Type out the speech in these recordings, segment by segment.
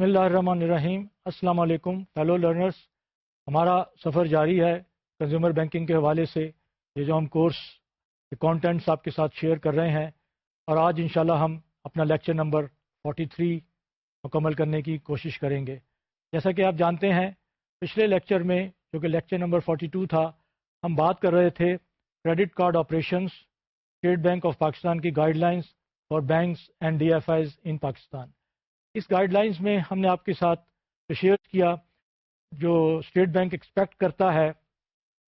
بسم اللہ الرحمن الرحیم۔ السلام علیکم۔ فیلو لرنرز ہمارا سفر جاری ہے کنزیومر بینکنگ کے حوالے سے، یہ جو ہم کورس کانٹینٹس آپ کے ساتھ شیئر کر رہے ہیں۔ اور آج انشاءاللہ ہم اپنا لیکچر نمبر 43 مکمل کرنے کی کوشش کریں گے۔ جیسا کہ آپ جانتے ہیں، پچھلے لیکچر میں جو کہ لیکچر نمبر 42 تھا، ہم بات کر رہے تھے credit card operations State Bank of Pakistan کی guidelines for banks and D F Is in Pakistan us guidelines میں ہم نے آپ کے ساتھ شیئر کیا جو اسٹیٹ بینک ایکسپیکٹ کرتا ہے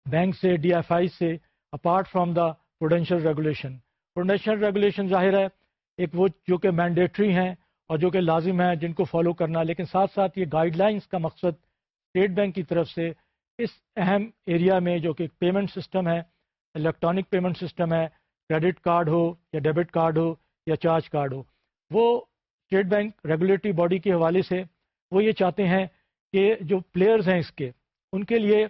بینک سے ڈی ایف آئی سے apart from the prudential regulation prudential regulation ظاہر ہے ایک وہ جو کہ مینڈیٹری ہیں اور جو کہ لازم ہیں جن کو فالو کرنا، لیکن ساتھ ساتھ یہ گائیڈ لائنس کا مقصد اسٹیٹ بینک کی طرف سے اس اہم ایریا میں جو کہ پیمنٹ سسٹم ہے الیکٹرانک پیمنٹ سسٹم ہے کریڈٹ کارڈ ہو یا ڈیبٹ کارڈ ہو یا چارج کارڈ ہو، وہ اسٹیٹ بینک ریگولیٹری باڈی کے حوالے سے وہ یہ چاہتے ہیں کہ جو پلیئرز ہیں اس کے، ان کے لیے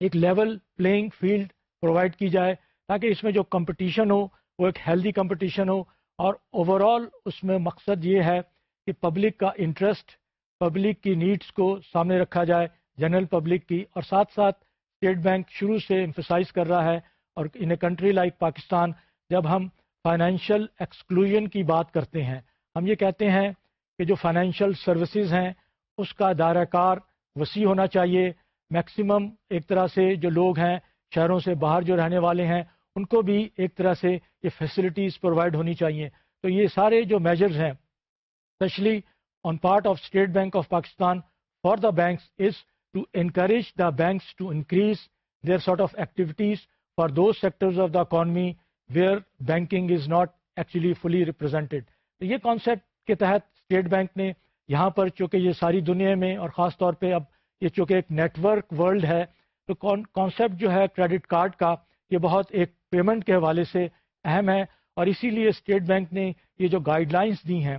ایک لیول پلینگ فیلڈ پرووائڈ کی جائے تاکہ اس میں جو کمپٹیشن ہو وہ ایک ہیلدی کمپٹیشن ہو اور اوور آل اس میں مقصد یہ ہے کہ پبلک کا انٹرسٹ پبلک کی نیڈس کو سامنے رکھا جائے جنرل پبلک کی، اور ساتھ ساتھ اسٹیٹ بینک شروع سے امفسائز کر رہا ہے اور in a country like Pakistan جب ہم فائنینشیل ایکسکلوژن کی بات کرتے ہیں ہم یہ کہتے ہیں کہ جو فائنینشیل سروسز ہیں، اس کا دائرہ کار وسیع ہونا چاہیے۔ میکسیمم ایک طرح سے جو لوگ ہیں، شہروں سے باہر جو رہنے والے ہیں، ان کو بھی ایک طرح سے یہ فیسلٹیز پرووائڈ ہونی چاہیے۔ تو یہ سارے جو میجرز ہیں specially on part of State Bank of Pakistan for the banks is to encourage the banks to increase their sort of activities for those sectors of the economy where banking is not actually fully represented تو یہ concept کے تحت state Bank نے یہاں پر چونکہ یہ ساری دنیا میں اور خاص طور پہ اب یہ چونکہ ایک نیٹ ورک ورلڈ ہے، تو کانسیپٹ جو ہے کریڈٹ کارڈ کا، یہ بہت ایک پیمنٹ کے حوالے سے اہم ہے اور اسی لیے اسٹیٹ بینک نے یہ جو گائیڈ لائنس دی ہیں،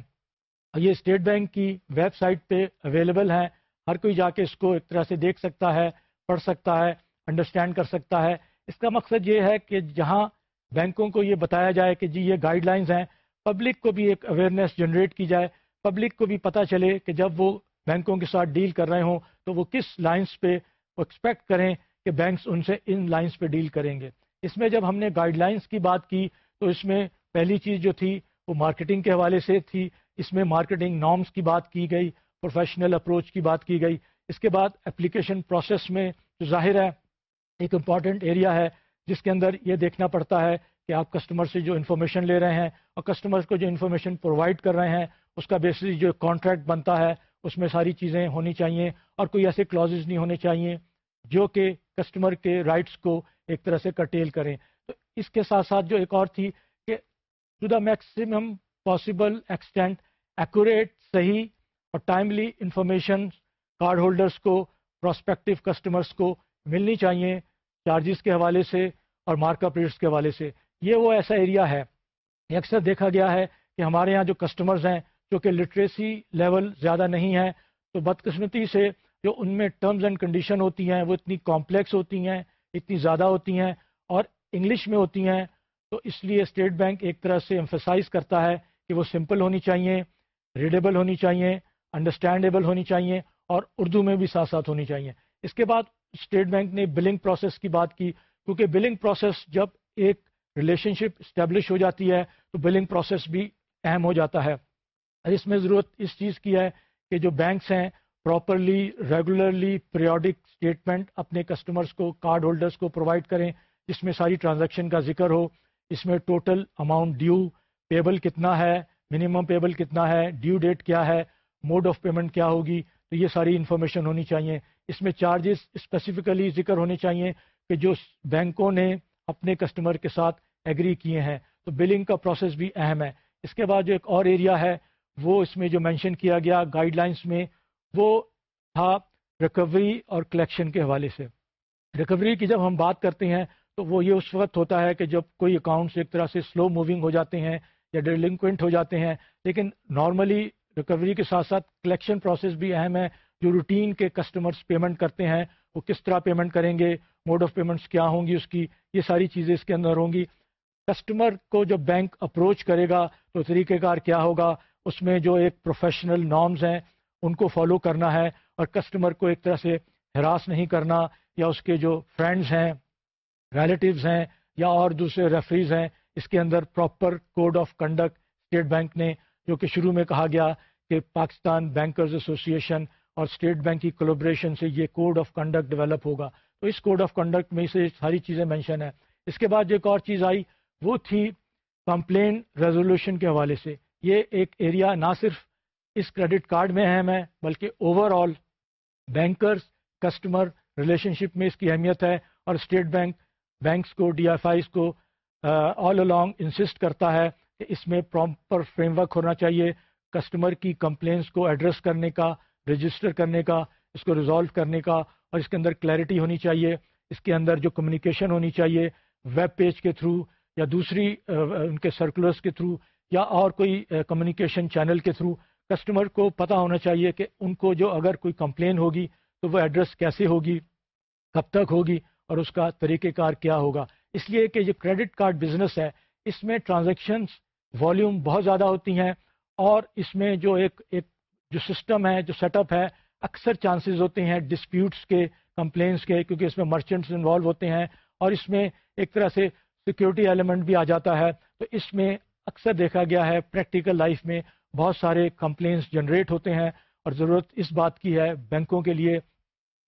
یہ اسٹیٹ بینک کی ویب سائٹ پہ اویلیبل ہیں۔ ہر کوئی جا کے اس کو ایک طرح سے دیکھ سکتا ہے، پڑھ سکتا ہے انڈرسٹینڈ کر سکتا ہے۔ اس کا مقصد یہ ہے کہ جہاں بینکوں کو یہ بتایا جائے کہ جی یہ گائیڈ لائنز ہیں پبلک کو بھی ایک اویئرنیس جنریٹ کی جائے پبلک کو بھی پتہ چلے کہ جب وہ بینکوں کے ساتھ ڈیل کر رہے ہوں تو وہ کس لائنس پہ ایکسپیکٹ کریں کہ بینکس ان سے ان لائنس پہ ڈیل کریں گے۔ اس میں جب ہم نے گائیڈ لائنس کی بات کی تو اس میں پہلی چیز جو تھی وہ مارکیٹنگ کے حوالے سے تھی، اس میں مارکیٹنگ نارمس کی بات کی گئی پروفیشنل اپروچ کی بات کی گئی۔ اس کے بعد اپلیکیشن پروسیس میں جو ظاہر ہے، ایک امپورٹنٹ ایریا ہے جس کے اندر یہ دیکھنا پڑتا ہے کہ آپ کسٹمر سے جو انفارمیشن لے رہے ہیں اور کسٹمر کو جو انفارمیشن پرووائڈ کر رہے ہیں، اس کا بیسس جو کانٹریکٹ بنتا ہے، اس میں ساری چیزیں ہونی چاہیے اور کوئی ایسے کلازز نہیں ہونے چاہیے جو کہ کسٹمر کے رائٹس کو ایک طرح سے کٹیل کریں۔ تو اس کے ساتھ ساتھ جو ایک اور تھی کہ to the maximum possible extent accurate صحیح اور ٹائملی انفارمیشن کارڈ ہولڈرس کو پراسپیکٹو کسٹمرس کو ملنی چاہیے چارجز کے حوالے سے اور مارک اپ ریٹس کے حوالے سے۔ یہ وہ ایسا ایریا ہے۔ یہ اکثر دیکھا گیا ہے کہ ہمارے یہاں جو کسٹمرز ہیں جو کہ لٹریسی لیول زیادہ نہیں ہے، تو بدقسمتی سے جو ان میں ٹرمز اینڈ کنڈیشن ہوتی ہیں، وہ اتنی کمپلیکس ہوتی ہیں، اتنی زیادہ ہوتی ہیں اور انگلش میں ہوتی ہیں، تو اس لیے اسٹیٹ بینک ایک طرح سے امفسائز کرتا ہے کہ وہ سمپل ہونی چاہیے ریڈیبل ہونی چاہیے انڈرسٹینڈیبل ہونی چاہیے اور اردو میں بھی ساتھ ساتھ ہونی چاہیے۔ اس کے بعد اسٹیٹ بینک نے بلنگ پروسیس کی بات کی، کیونکہ بلنگ پروسیس جب ایک ریلیشن شپ اسٹیبلش ہو جاتی ہے تو بلنگ پروسیس بھی اہم ہو جاتا ہے۔ اس میں ضرورت اس چیز کی ہے کہ جو بینکس ہیں پراپرلی ریگولرلی پیریوڈک اسٹیٹمنٹ اپنے کسٹمرز کو کارڈ ہولڈرز کو پرووائڈ کریں جس میں ساری ٹرانزیکشن کا ذکر ہو۔ اس میں ٹوٹل اماؤنٹ ڈیو پیبل کتنا ہے منیمم پیبل کتنا ہے ڈیو ڈیٹ کیا ہے موڈ آف پیمنٹ کیا ہوگی۔ تو یہ ساری انفارمیشن ہونی چاہیے۔ اس میں چارجز اسپیسیفکلی ذکر ہونے چاہیے کہ جو بینکوں نے اپنے کسٹمر کے ساتھ ایگری کیے ہیں، تو بلنگ کا پروسیس بھی اہم ہے۔ اس کے بعد جو ایک اور ایریا ہے، وہ اس میں جو مینشن کیا گیا گائیڈ لائنس میں، وہ تھا ریکوری اور کلیکشن کے حوالے سے۔ ریکوری کی جب ہم بات کرتے ہیں، تو وہ یہ اس وقت ہوتا ہے کہ جب کوئی اکاؤنٹس ایک طرح سے سلو موونگ ہو جاتے ہیں یا ڈیلنکوینٹ ہو جاتے ہیں، لیکن نارملی ریکوری کے ساتھ ساتھ کلیکشن پروسیس بھی اہم ہے۔ جو روٹین کے کسٹمرس پیمنٹ کرتے ہیں، وہ کس طرح پیمنٹ کریں گے موڈ آف پیمنٹس کیا ہوں گی اس کی، یہ ساری چیزیں اس کے اندر ہوں گی۔ کسٹمر کو جب بینک اپروچ کرے گا تو طریقہ کار کیا ہوگا؟ اس میں جو ایک پروفیشنل نارمز ہیں، ان کو فالو کرنا ہے اور کسٹمر کو ایک طرح سے ہراس نہیں کرنا یا اس کے جو فرینڈز ہیں ریلیٹیوز ہیں یا اور دوسرے ریفریز ہیں، اس کے اندر proper code of conduct State Bank نے، جو کہ شروع میں کہا گیا کہ پاکستان بینکرز ایسوسی ایشن اور اسٹیٹ بینک کی کولوبریشن سے یہ کوڈ آف کنڈکٹ ڈیولپ ہوگا۔ تو اس کوڈ آف کنڈکٹ میں سے ساری چیزیں مینشن ہیں۔ اس کے بعد جو ایک اور چیز آئی وہ تھی کمپلین ریزولوشن کے حوالے سے۔ یہ ایک ایریا نہ صرف اس کریڈٹ کارڈ میں اہم ہے، بلکہ overall bankers customer relationship میں اس کی اہمیت ہے اور اسٹیٹ بینک بینکس کو ڈی ایف آئیز کو آل along انسسٹ کرتا ہے کہ اس میں پراپر فریم ورک ہونا چاہیے۔ کسٹمر کی کمپلینس کو ایڈریس کرنے کا رجسٹر کرنے کا، اس کو ریزالو کرنے کا اور اس کے اندر کلیئرٹی ہونی چاہیے۔ اس کے اندر جو کمیونیکیشن ہونی چاہیے ویب پیج کے تھرو یا دوسری ان کے سرکولرس کے تھرو یا اور کوئی کمیونیکیشن چینل کے تھرو کسٹمر کو پتہ ہونا چاہیے کہ ان کو جو اگر کوئی کمپلین ہوگی تو وہ ایڈریس کیسے ہوگی، کب تک ہوگی اور اس کا طریقہ کار کیا ہوگا۔ اس لیے کہ جو کریڈٹ کارڈ بزنس ہے، اس میں ٹرانزیکشنس والیوم بہت زیادہ ہوتی ہیں اور اس میں جو ایک ایک جو سسٹم ہے، جو سیٹ اپ ہے، اکثر چانسز ہوتے ہیں ڈسپیوٹس کے کمپلینس کے، کیونکہ اس میں مرچنٹس انوالو ہوتے ہیں اور اس میں ایک طرح سے سیکیورٹی ایلیمنٹ بھی آ جاتا ہے۔ تو اس میں اکثر دیکھا گیا ہے پریکٹیکل لائف میں بہت سارے کمپلینس جنریٹ ہوتے ہیں اور ضرورت اس بات کی ہے بینکوں کے لیے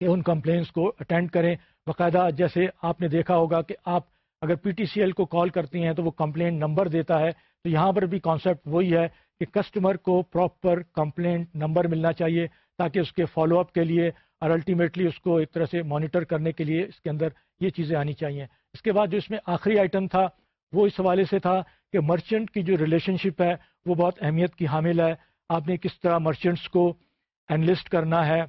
کہ ان کمپلینس کو اٹینڈ کریں۔ باقاعدہ جیسے آپ نے دیکھا ہوگا کہ آپ اگر پی ٹی سی ایل کو کال کرتی ہیں تو وہ کمپلین نمبر دیتا ہے۔ تو یہاں پر بھی کانسیپٹ وہی ہے کہ کسٹمر کو پراپر کمپلینٹ نمبر ملنا چاہیے تاکہ اس کے فالو اپ کے لیے اور الٹیمیٹلی اس کو ایک طرح سے مانیٹر کرنے کے لیے اس کے اندر یہ چیزیں آنی چاہیے۔ اس کے بعد جو اس میں آخری آئٹم تھا، وہ اس حوالے سے تھا کہ مرچنٹ کی جو ریلیشن شپ ہے، وہ بہت اہمیت کی حامل ہے۔ آپ نے کس طرح مرچنٹس کو انلسٹ کرنا ہے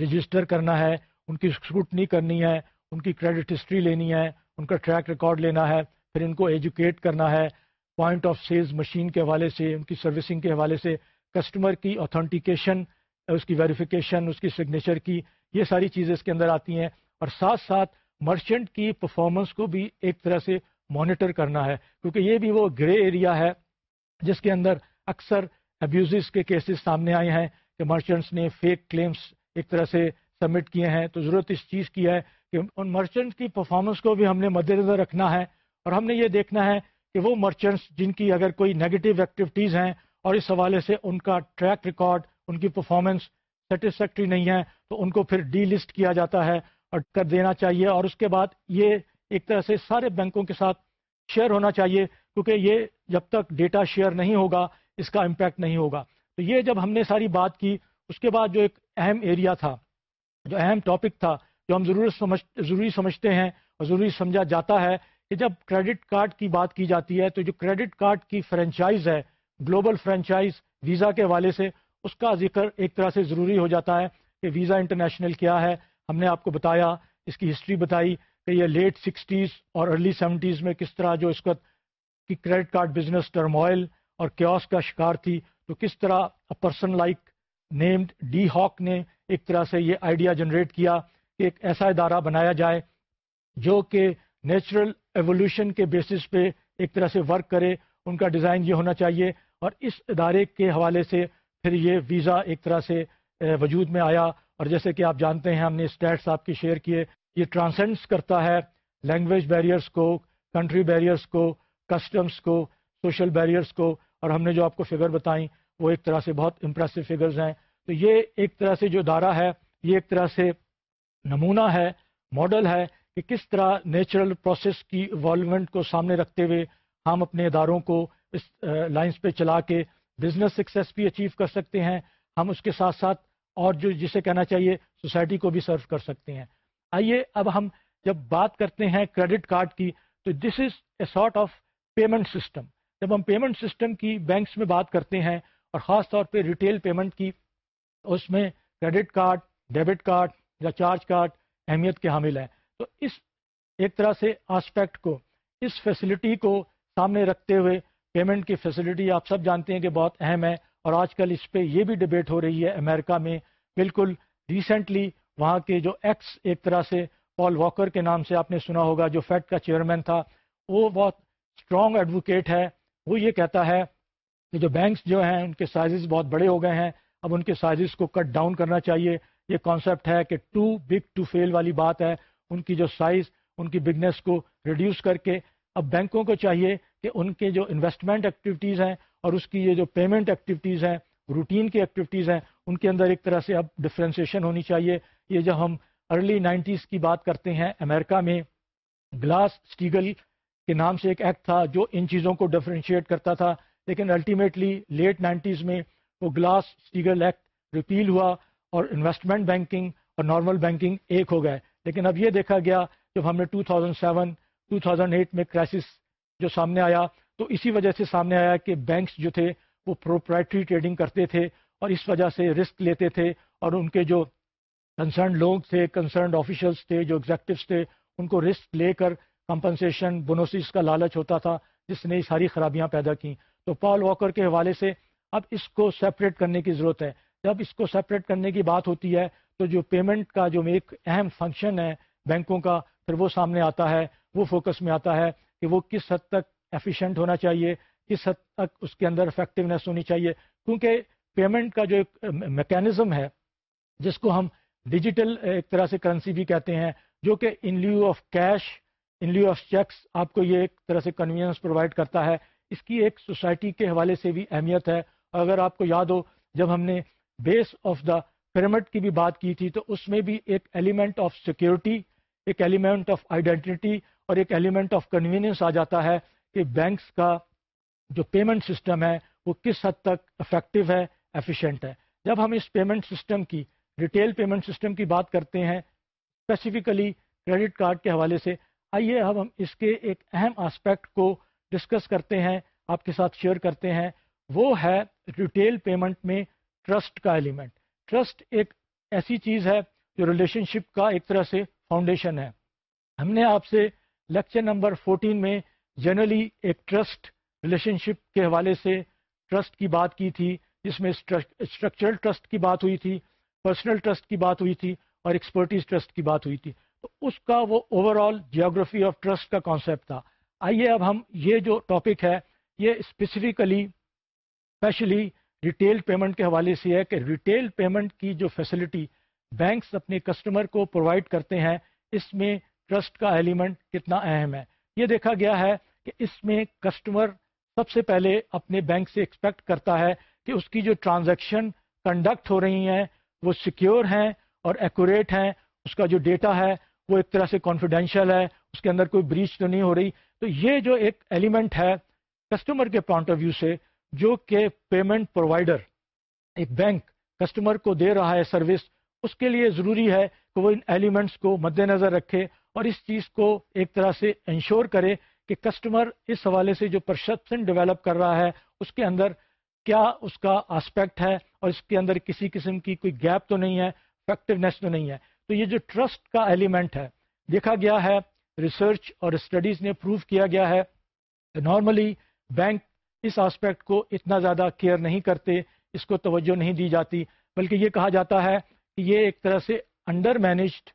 رجسٹر کرنا ہے، ان کی اسکروٹنی کرنی ہے، ان کی کریڈٹ ہسٹری لینی ہے، ان کا ٹریک ریکارڈ لینا ہے، پھر ان کو ایجوکیٹ کرنا ہے۔ پوائنٹ آف سیلز مشین کے حوالے سے، ان کی سروسنگ کے حوالے سے کسٹمر کی اوتھنٹیکیشن اس کی ویریفیکیشن اس کی سگنیچر کی، یہ ساری چیزیں اس کے اندر آتی ہیں۔ اور ساتھ ساتھ مرچنٹ کی پرفارمنس کو بھی ایک طرح سے مانیٹر کرنا ہے، کیونکہ یہ بھی وہ گرے ایریا ہے جس کے اندر اکثر ابیوزز کے کیسز سامنے آئے ہیں کہ مرچنٹس نے فیک کلیمز ایک طرح سے سبمٹ کیے ہیں۔ تو ضرورت اس چیز کی ہے کہ ان مرچنٹ کی پرفارمنس کو بھی ہم نے مد نظر رکھنا ہے اور ہم نے یہ دیکھنا ہے کہ وہ مرچنٹس جن کی اگر کوئی نیگیٹو ایکٹیویٹیز ہیں اور اس حوالے سے ان کا ٹریک ریکارڈ ان کی پرفارمنس سیٹسفیکٹری نہیں ہے، تو ان کو پھر ڈی لسٹ کیا جاتا ہے کر دینا چاہیے اور اس کے بعد یہ ایک طرح سے سارے بینکوں کے ساتھ شیئر ہونا چاہیے، کیونکہ یہ جب تک ڈیٹا شیئر نہیں ہوگا، اس کا امپیکٹ نہیں ہوگا۔ تو یہ جب ہم نے ساری بات کی، اس کے بعد جو ایک اہم ایریا تھا، جو اہم ٹاپک تھا، جو ہم ضرورت سمجھ، ضروری سمجھتے ہیں اور ضروری سمجھا جاتا ہے کہ جب کریڈٹ کارڈ کی بات کی جاتی ہے، تو جو کریڈٹ کارڈ کی فرینچائز ہے گلوبل فرینچائز ویزا کے حوالے سے، اس کا ذکر ایک طرح سے ضروری ہو جاتا ہے کہ ویزا انٹرنیشنل کیا ہے ہم نے آپ کو بتایا، اس کی ہسٹری بتائی کہ یہ لیٹ سکسٹیز اور ارلی سیونٹیز میں کس طرح جو اس وقت کی کریڈٹ کارڈ بزنس ٹرموائل اور کیوس کا شکار تھی، تو کس طرح person like named Dee Hock نے ایک طرح سے یہ آئیڈیا جنریٹ کیا کہ ایک ایسا ادارہ بنایا جائے جو کہ نیچرل ایولیوشن کے بیسس پہ ایک طرح سے ورک کرے، ان کا ڈیزائن یہ ہونا چاہیے اور اس ادارے کے حوالے سے پھر یہ ویزا ایک طرح سے وجود میں آیا۔ اور جیسے کہ آپ جانتے ہیں، ہم نے اسٹیٹس آپ کی شیئر کیے، یہ ٹرانسینڈس کرتا ہے لینگویج بیریئرس کو کنٹری بیریئرس کو کسٹمس کو سوشل بیریئرس کو، اور ہم نے جو آپ کو فگر بتائیں، وہ ایک طرح سے بہت امپریسو فگرز ہیں۔ تو یہ ایک طرح سے جو ادارہ ہے، یہ ایک طرح سے نمونہ ہے ماڈل ہے کہ کس طرح نیچرل پروسیس کی انوالومنٹ کو سامنے رکھتے ہوئے ہم اپنے اداروں کو اس لائنس پہ چلا کے بزنس سکسیس بھی اچیو کر سکتے ہیں۔ ہم اس کے ساتھ ساتھ اور جو جسے کہنا چاہیے سوسائٹی کو بھی سرو کر سکتے ہیں۔ آئیے اب ہم جب بات کرتے ہیں کریڈٹ کارڈ کی، تو this is a sort of payment system جب ہم پیمنٹ سسٹم کی بینکس میں بات کرتے ہیں اور خاص طور پہ ریٹیل پیمنٹ کی، اس میں کریڈٹ کارڈ، ڈیبٹ کارڈ یا چارج کارڈ اہمیت کے حامل ہیں۔ تو اس ایک طرح سے آسپیکٹ کو، اس فیسلٹی کو سامنے رکھتے ہوئے پیمنٹ کی فیسلٹی آپ سب جانتے ہیں کہ بہت اہم ہے۔ اور آج کل اس پہ یہ بھی ڈبیٹ ہو رہی ہے امریکہ میں۔ بالکل ریسنٹلی وہاں کے جو ایکس ایک طرح سے پال واکر کے نام سے آپ نے سنا ہوگا، جو فیڈ کا چیئرمین تھا، وہ بہت اسٹرانگ ایڈوکیٹ ہے۔ وہ یہ کہتا ہے کہ جو بینکس جو ہیں، ان کے سائزز بہت بڑے ہو گئے ہیں۔ اب ان کے سائزز کو کٹ ڈاؤن کرنا چاہیے۔ یہ کانسیپٹ ہے کہ ٹو بگ ٹو فیل والی بات ہے۔ ان کی جو سائز ان کی بگنس کو ریڈیوس کر کے اب بینکوں کو چاہیے کہ ان کے جو انویسٹمنٹ ایکٹیویٹیز ہیں اور اس کی یہ جو پیمنٹ ایکٹیویٹیز ہیں روٹین کی ایکٹیویٹیز ہیں، ان کے اندر ایک طرح سے اب ڈفرینسیشن ہونی چاہیے۔ یہ جب ہم ارلی نائنٹیز کی بات کرتے ہیں امریکہ میں، گلاس اسٹیگل کے نام سے ایک ایکٹ تھا جو ان چیزوں کو ڈفرینشیٹ کرتا تھا۔ لیکن الٹیمیٹلی لیٹ نائنٹیز میں وہ گلاس اسٹیگل ایکٹ ریپیل ہوا اور انویسٹمنٹ بینکنگ اور نارمل بینکنگ ایک ہو گئے۔ لیکن اب یہ دیکھا گیا، جب ہم نے 2007 2008 میں کرائسس جو سامنے آیا، تو اسی وجہ سے سامنے آیا کہ بینکس جو تھے، وہ پروپرائٹری ٹریڈنگ کرتے تھے اور اس وجہ سے رسک لیتے تھے اور ان کے جو کنسرن لوگ تھے کنسرنڈ آفیشلس تھے، جو ایگزیکٹوس تھے، ان کو رسک لے کر کمپنسیشن بونوسز کا لالچ ہوتا تھا، جس نے یہ ساری خرابیاں پیدا کی تو پال واکر کے حوالے سے اب اس کو سیپریٹ کرنے کی ضرورت ہے۔ جب اس کو سیپریٹ کرنے کی بات ہوتی ہے، تو جو پیمنٹ کا جو ایک اہم فنکشن ہے بینکوں کا، پھر وہ سامنے آتا ہے۔ وہ فوکس میں آتا ہے کہ وہ کس حد تک ایفیشینٹ ہونا چاہیے، کس حد تک اس کے اندر افیکٹونیس ہونی چاہیے۔ کیونکہ پیمنٹ کا جو ایک میکینزم ہے، جس کو ہم ڈیجیٹل ایک طرح سے کرنسی بھی کہتے ہیں، جو کہ in lieu of cash in lieu of cheques آپ کو یہ ایک طرح سے کنوینئنس پرووائڈ کرتا ہے۔ اس کی ایک سوسائٹی کے حوالے سے بھی اہمیت ہے۔ اگر آپ کو یاد ہو، جب ہم نے بیس آف دا پیرامڈ کی بھی بات کی تھی، تو اس میں بھی ایک ایلیمنٹ آف سیکیورٹی ایک ایلیمنٹ آف آئیڈینٹی اور ایک ایلیمنٹ آف کنوینئنس آ جاتا ہے کہ بینکس کا جو پیمنٹ سسٹم ہے وہ کس حد تک افیکٹو ہے ایفیشینٹ ہے۔ جب ہم اس پیمنٹ سسٹم کی ریٹیل پیمنٹ سسٹم کی بات کرتے ہیں اسپیسیفکلی کریڈٹ کارڈ کے حوالے سے، آئیے اب ہم اس کے ایک اہم آسپیکٹ کو ڈسکس کرتے ہیں، آپ کے ساتھ شیئر کرتے ہیں۔ وہ ہے ریٹیل پیمنٹ میں ٹرسٹ کا ایلیمنٹ ٹرسٹ ایک ایسی چیز ہے جو ریلیشن شپ کا ایک طرح سے فاؤنڈیشن ہے۔ ہم نے آپ سے لیکچر نمبر فورٹین میں جنرلی ایک ٹرسٹ ریلیشن شپ کے حوالے سے ٹرسٹ کی بات کی تھی، جس میں اسٹرکچرل ٹرسٹ کی بات ہوئی تھی، پرسنل ٹرسٹ کی بات ہوئی تھی اور ایکسپرٹیز ٹرسٹ کی بات ہوئی تھی۔ تو اس کا وہ overall geography of trust کا کانسیپٹ تھا۔ آئیے اب ہم یہ جو ٹاپک ہے، یہ اسپیسیفکلی اسپیشلی ریٹیل پیمنٹ کے حوالے سے ہے کہ ریٹیل پیمنٹ کی جو فیسلٹی بینکس اپنے کسٹمر کو پرووائڈ کرتے ہیں، اس میں ٹرسٹ کا ایلیمنٹ کتنا اہم ہے۔ یہ دیکھا گیا ہے کہ اس میں کسٹمر سب سے پہلے اپنے بینک سے ایکسپیکٹ کرتا ہے کہ اس کی جو ٹرانزیکشن کنڈکٹ ہو رہی ہیں، وہ سیکیور ہیں اور ایکوریٹ ہیں۔ اس کا جو ڈیٹا ہے، وہ ایک طرح سے کانفیڈینشیل ہے، اس کے اندر کوئی بریچ تو نہیں ہو رہی۔ تو یہ جو ایک ایلیمنٹ ہے کسٹمر کے پوائنٹ آف ویو سے، جو کہ پیمنٹ پرووائڈر ایک بینک کسٹمر کو دے رہا ہے سروس اس کے لیے ضروری ہے کہ وہ ان ایلیمنٹس کو مد نظر رکھے اور اس چیز کو ایک طرح سے انشور کرے کہ کسٹمر اس حوالے سے جو پرسپشن ڈیولپ کر رہا ہے، اس کے اندر کیا اس کا آسپیکٹ ہے اور اس کے اندر کسی قسم کی کوئی گیپ تو نہیں ہے افیکٹونیس تو نہیں ہے۔ تو یہ جو ٹرسٹ کا ایلیمنٹ ہے، دیکھا گیا ہے ریسرچ اور اسٹڈیز نے پروو کیا گیا ہے نارملی بینک اس آسپیکٹ کو اتنا زیادہ کیئر نہیں کرتے، اس کو توجہ نہیں دی جاتی، بلکہ یہ کہا جاتا ہے یہ ایک طرح سے under managed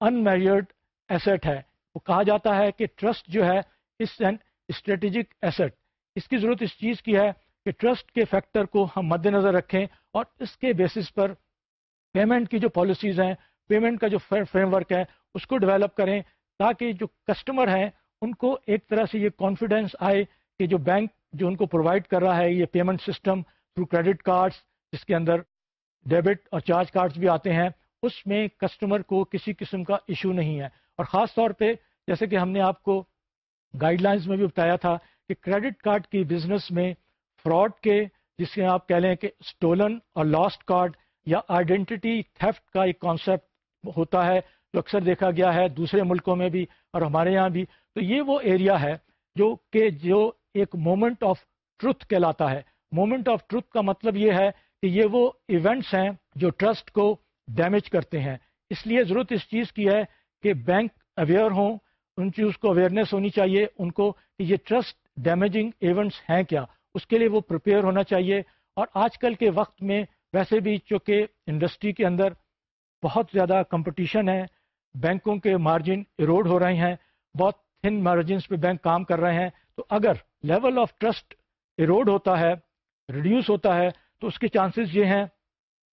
in married asset ہے۔ وہ کہا جاتا ہے کہ ٹرسٹ جو ہے اس این اسٹریٹجک ایسٹ اس کی ضرورت اس چیز کی ہے کہ ٹرسٹ کے فیکٹر کو ہم مد نظر رکھیں اور اس کے بیسس پر پیمنٹ کی جو پالیسیز ہیں پیمنٹ کا جو فریم ورک ہے، اس کو ڈیولپ کریں تاکہ جو کسٹمر ہیں، ان کو ایک طرح سے یہ کانفیڈینس آئے کہ جو بینک جو ان کو پرووائڈ کر رہا ہے، یہ payment system through credit cards جس کے اندر ڈیبٹ اور چارج کارڈس بھی آتے ہیں، اس میں کسٹمر کو کسی قسم کا ایشو نہیں ہے۔ اور خاص طور پہ جیسے کہ ہم نے آپ کو گائیڈ لائنس میں بھی بتایا تھا کہ کریڈٹ کارڈ کی بزنس میں فراڈ کے جس کے آپ کہہ لیں کہ اسٹولن اور لاسٹ کارڈ یا آئیڈینٹی تھیفٹ کا ایک کانسیپٹ ہوتا ہے، جو اکثر دیکھا گیا ہے دوسرے ملکوں میں بھی اور ہمارے یہاں بھی۔ تو یہ وہ ایریا ہے جو کہ جو ایک مومنٹ آف ٹروتھ کہلاتا ہے۔ مومنٹ آف ٹروتھ کا مطلب یہ ہے کہ یہ وہ ایونٹس ہیں جو ٹرسٹ کو ڈیمیج کرتے ہیں۔ اس لیے ضرورت اس چیز کی ہے کہ بینک اویئر ہوں، ان چیز کو اویئرنیس ہونی چاہیے، ان کو کہ یہ ٹرسٹ ڈیمیجنگ ایونٹس ہیں کیا۔ اس کے لیے وہ پریپیئر ہونا چاہیے۔ اور آج کل کے وقت میں ویسے بھی چونکہ انڈسٹری کے اندر بہت زیادہ کمپٹیشن ہے بینکوں کے مارجن ایروڈ ہو رہے ہیں، بہت تھن مارجنس پہ بینک کام کر رہے ہیں۔ تو اگر لیول آف ٹرسٹ ایروڈ ہوتا ہے ریڈیوس ہوتا ہے تو اس کے چانسز یہ ہیں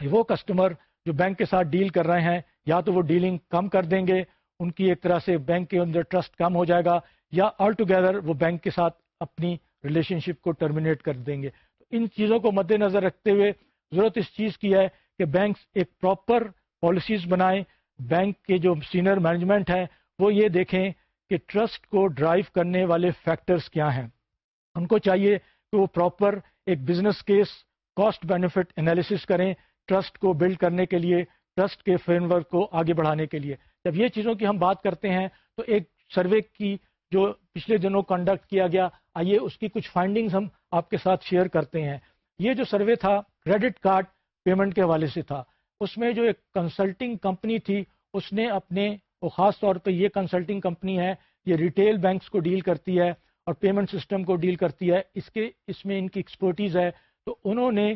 کہ وہ کسٹمر جو بینک کے ساتھ ڈیل کر رہے ہیں، یا تو وہ ڈیلنگ کم کر دیں گے، ان کی ایک طرح سے بینک کے اندر ٹرسٹ کم ہو جائے گا، یا آل ٹوگیدر وہ بینک کے ساتھ اپنی ریلیشن شپ کو ٹرمینیٹ کر دیں گے۔ ان چیزوں کو مد نظر رکھتے ہوئے ضرورت اس چیز کی ہے کہ بینکس ایک پراپر پالیسیز بنائیں۔ بینک کے جو سینئر مینجمنٹ ہیں، وہ یہ دیکھیں کہ ٹرسٹ کو ڈرائیو کرنے والے فیکٹرز کیا ہیں۔ ان کو چاہیے کہ وہ پراپر ایک business case cost benefit analysis کریں ٹرسٹ کو بلڈ کرنے کے لیے ٹرسٹ کے فریم ورک کو آگے بڑھانے کے لیے۔ جب یہ چیزوں کی ہم بات کرتے ہیں تو ایک سروے کی جو پچھلے دنوں کنڈکٹ کیا گیا، آئیے اس کی کچھ فائنڈنگز ہم آپ کے ساتھ شیئر کرتے ہیں۔ یہ جو سروے تھا کریڈٹ کارڈ پیمنٹ کے حوالے سے تھا۔ اس میں جو ایک کنسلٹنگ کمپنی تھی، اس نے اپنے، وہ خاص طور پہ یہ کنسلٹنگ کمپنی ہے، یہ ریٹیل بینکس کو ڈیل کرتی ہے اور پیمنٹ سسٹم کو ڈیل کرتی ہے۔ اس کے، اس میں ان کی ایکسپرٹیز ہے۔ تو انہوں نے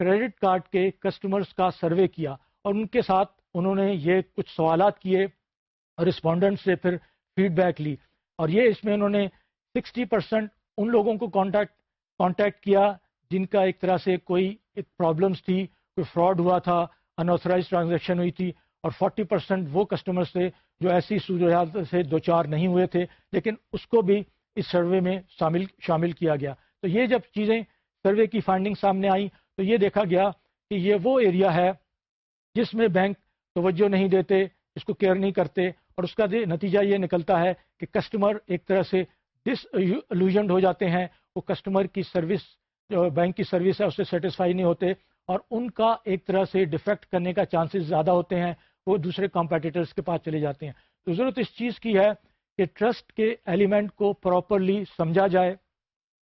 کریڈٹ کارڈ کے کسٹمرز کا سروے کیا اور ان کے ساتھ انہوں نے یہ کچھ سوالات کیے اور رسپونڈنٹ سے پھر فیڈ بیک لی اور یہ اس میں انہوں نے سکسٹی پرسینٹ ان لوگوں کو کانٹیکٹ کانٹیکٹ کیا جن کا ایک طرح سے کوئی ایک پرابلمس تھی، کوئی فراڈ ہوا تھا انتھرائز ٹرانزیکشن ہوئی تھی اور فورٹی پرسینٹ وہ کسٹمرس تھے جو ایسی صورت سے دو چار نہیں ہوئے تھے، لیکن اس کو بھی اس سروے میں شامل شامل کیا گیا۔ تو یہ جب چیزیں سروے کی فائنڈنگ سامنے آئیں تو یہ دیکھا گیا کہ یہ وہ ایریا ہے جس میں بینک توجہ نہیں دیتے، اس کو کیئر نہیں کرتے اور اس کا نتیجہ یہ نکلتا ہے کہ کسٹمر ایک طرح سے ڈس الوژنڈ ہو جاتے ہیں، وہ کسٹمر کی سروس، جو بینک کی سروس ہے اس سے سیٹسفائی نہیں ہوتے اور ان کا ایک طرح سے ڈیفیکٹ کرنے کا چانسز زیادہ ہوتے ہیں، وہ دوسرے کمپیٹیٹرس کے پاس چلے جاتے ہیں۔ تو ضرورت اس چیز کی ہے کہ ٹرسٹ کے ایلیمنٹ کو پراپرلی سمجھا جائے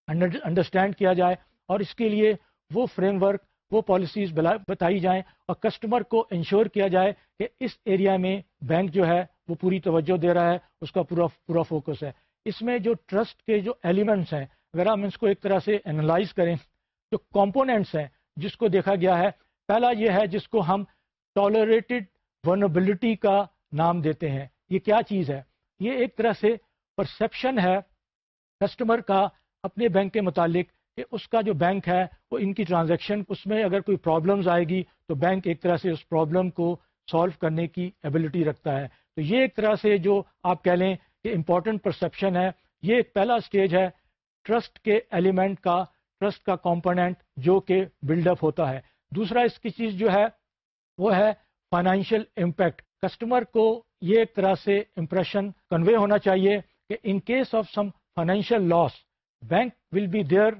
انڈرسٹینڈ کیا جائے۔ اور اس کے لیے وہ فریم ورک وہ پالیسیز بتائی جائیں اور کسٹمر کو انشور کیا جائے کہ اس ایریا میں بینک جو ہے وہ پوری توجہ دے رہا ہے، اس کا پورا پورا فوکس ہے۔ اس میں جو ٹرسٹ کے جو ایلیمنٹس ہیں، اگر ہم اس کو ایک طرح سے انالائز کریں، جو کمپوننٹس ہیں، جس کو دیکھا گیا ہے، پہلا یہ ہے جس کو ہم ٹالریٹڈ ورنبلٹی کا نام دیتے ہیں۔ یہ کیا چیز ہے؟ یہ ایک طرح سے پرسپشن ہے کسٹمر کا اپنے بینک کے متعلق کہ اس کا جو بینک ہے وہ ان کی ٹرانزیکشن، اس میں اگر کوئی پرابلمز آئے گی تو بینک ایک طرح سے اس پرابلم کو سالو کرنے کی ایبلٹی رکھتا ہے۔ تو یہ ایک طرح سے جو آپ کہہ لیں کہ امپورٹنٹ پرسپشن ہے، یہ ایک پہلا اسٹیج ہے ٹرسٹ کے ایلیمنٹ کا ٹرسٹ کا کمپوننٹ جو کہ بلڈ اپ ہوتا ہے۔ دوسرا اس کی چیز جو ہے، وہ ہے فائنینشیل امپیکٹ کسٹمر کو یہ ایک طرح سے امپریشن کنوے ہونا چاہیے کہ in case of some financial loss bank will be there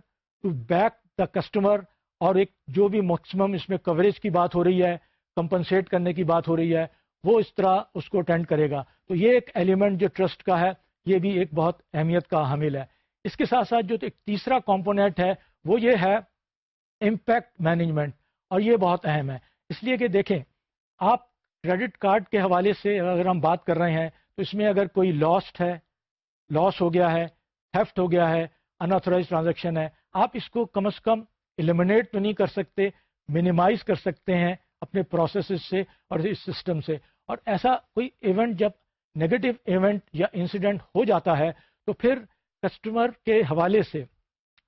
to back the customer اور ایک جو بھی میکسیمم اس میں کوریج کی بات ہو رہی ہے کمپنسیٹ کرنے کی بات ہو رہی ہے، وہ اس طرح اس کو اٹینڈ کرے گا۔ تو یہ ایک ایلیمنٹ جو ٹرسٹ کا ہے، یہ بھی ایک بہت اہمیت کا حامل ہے۔ اس کے ساتھ ساتھ جو ایک تیسرا کمپونیٹ ہے، وہ یہ ہے امپیکٹ مینجمنٹ اور یہ بہت اہم ہے۔ اس لیے کہ دیکھیں، آپ کریڈٹ کارڈ کے حوالے سے اگر ہم بات کر رہے ہیں، تو اس میں اگر کوئی لاسٹ ہے لاس ہو گیا ہے تھیفٹ ہو گیا ہے انتھورائز ٹرانزیکشن ہے، آپ اس کو کم از کم ایلیمنیٹ تو نہیں کر سکتے منیمائز کر سکتے ہیں اپنے پروسیسز سے اور اس سسٹم سے۔ اور ایسا کوئی ایونٹ جب نگیٹو ایونٹ یا انسیڈنٹ ہو جاتا ہے، تو پھر کسٹمر کے حوالے سے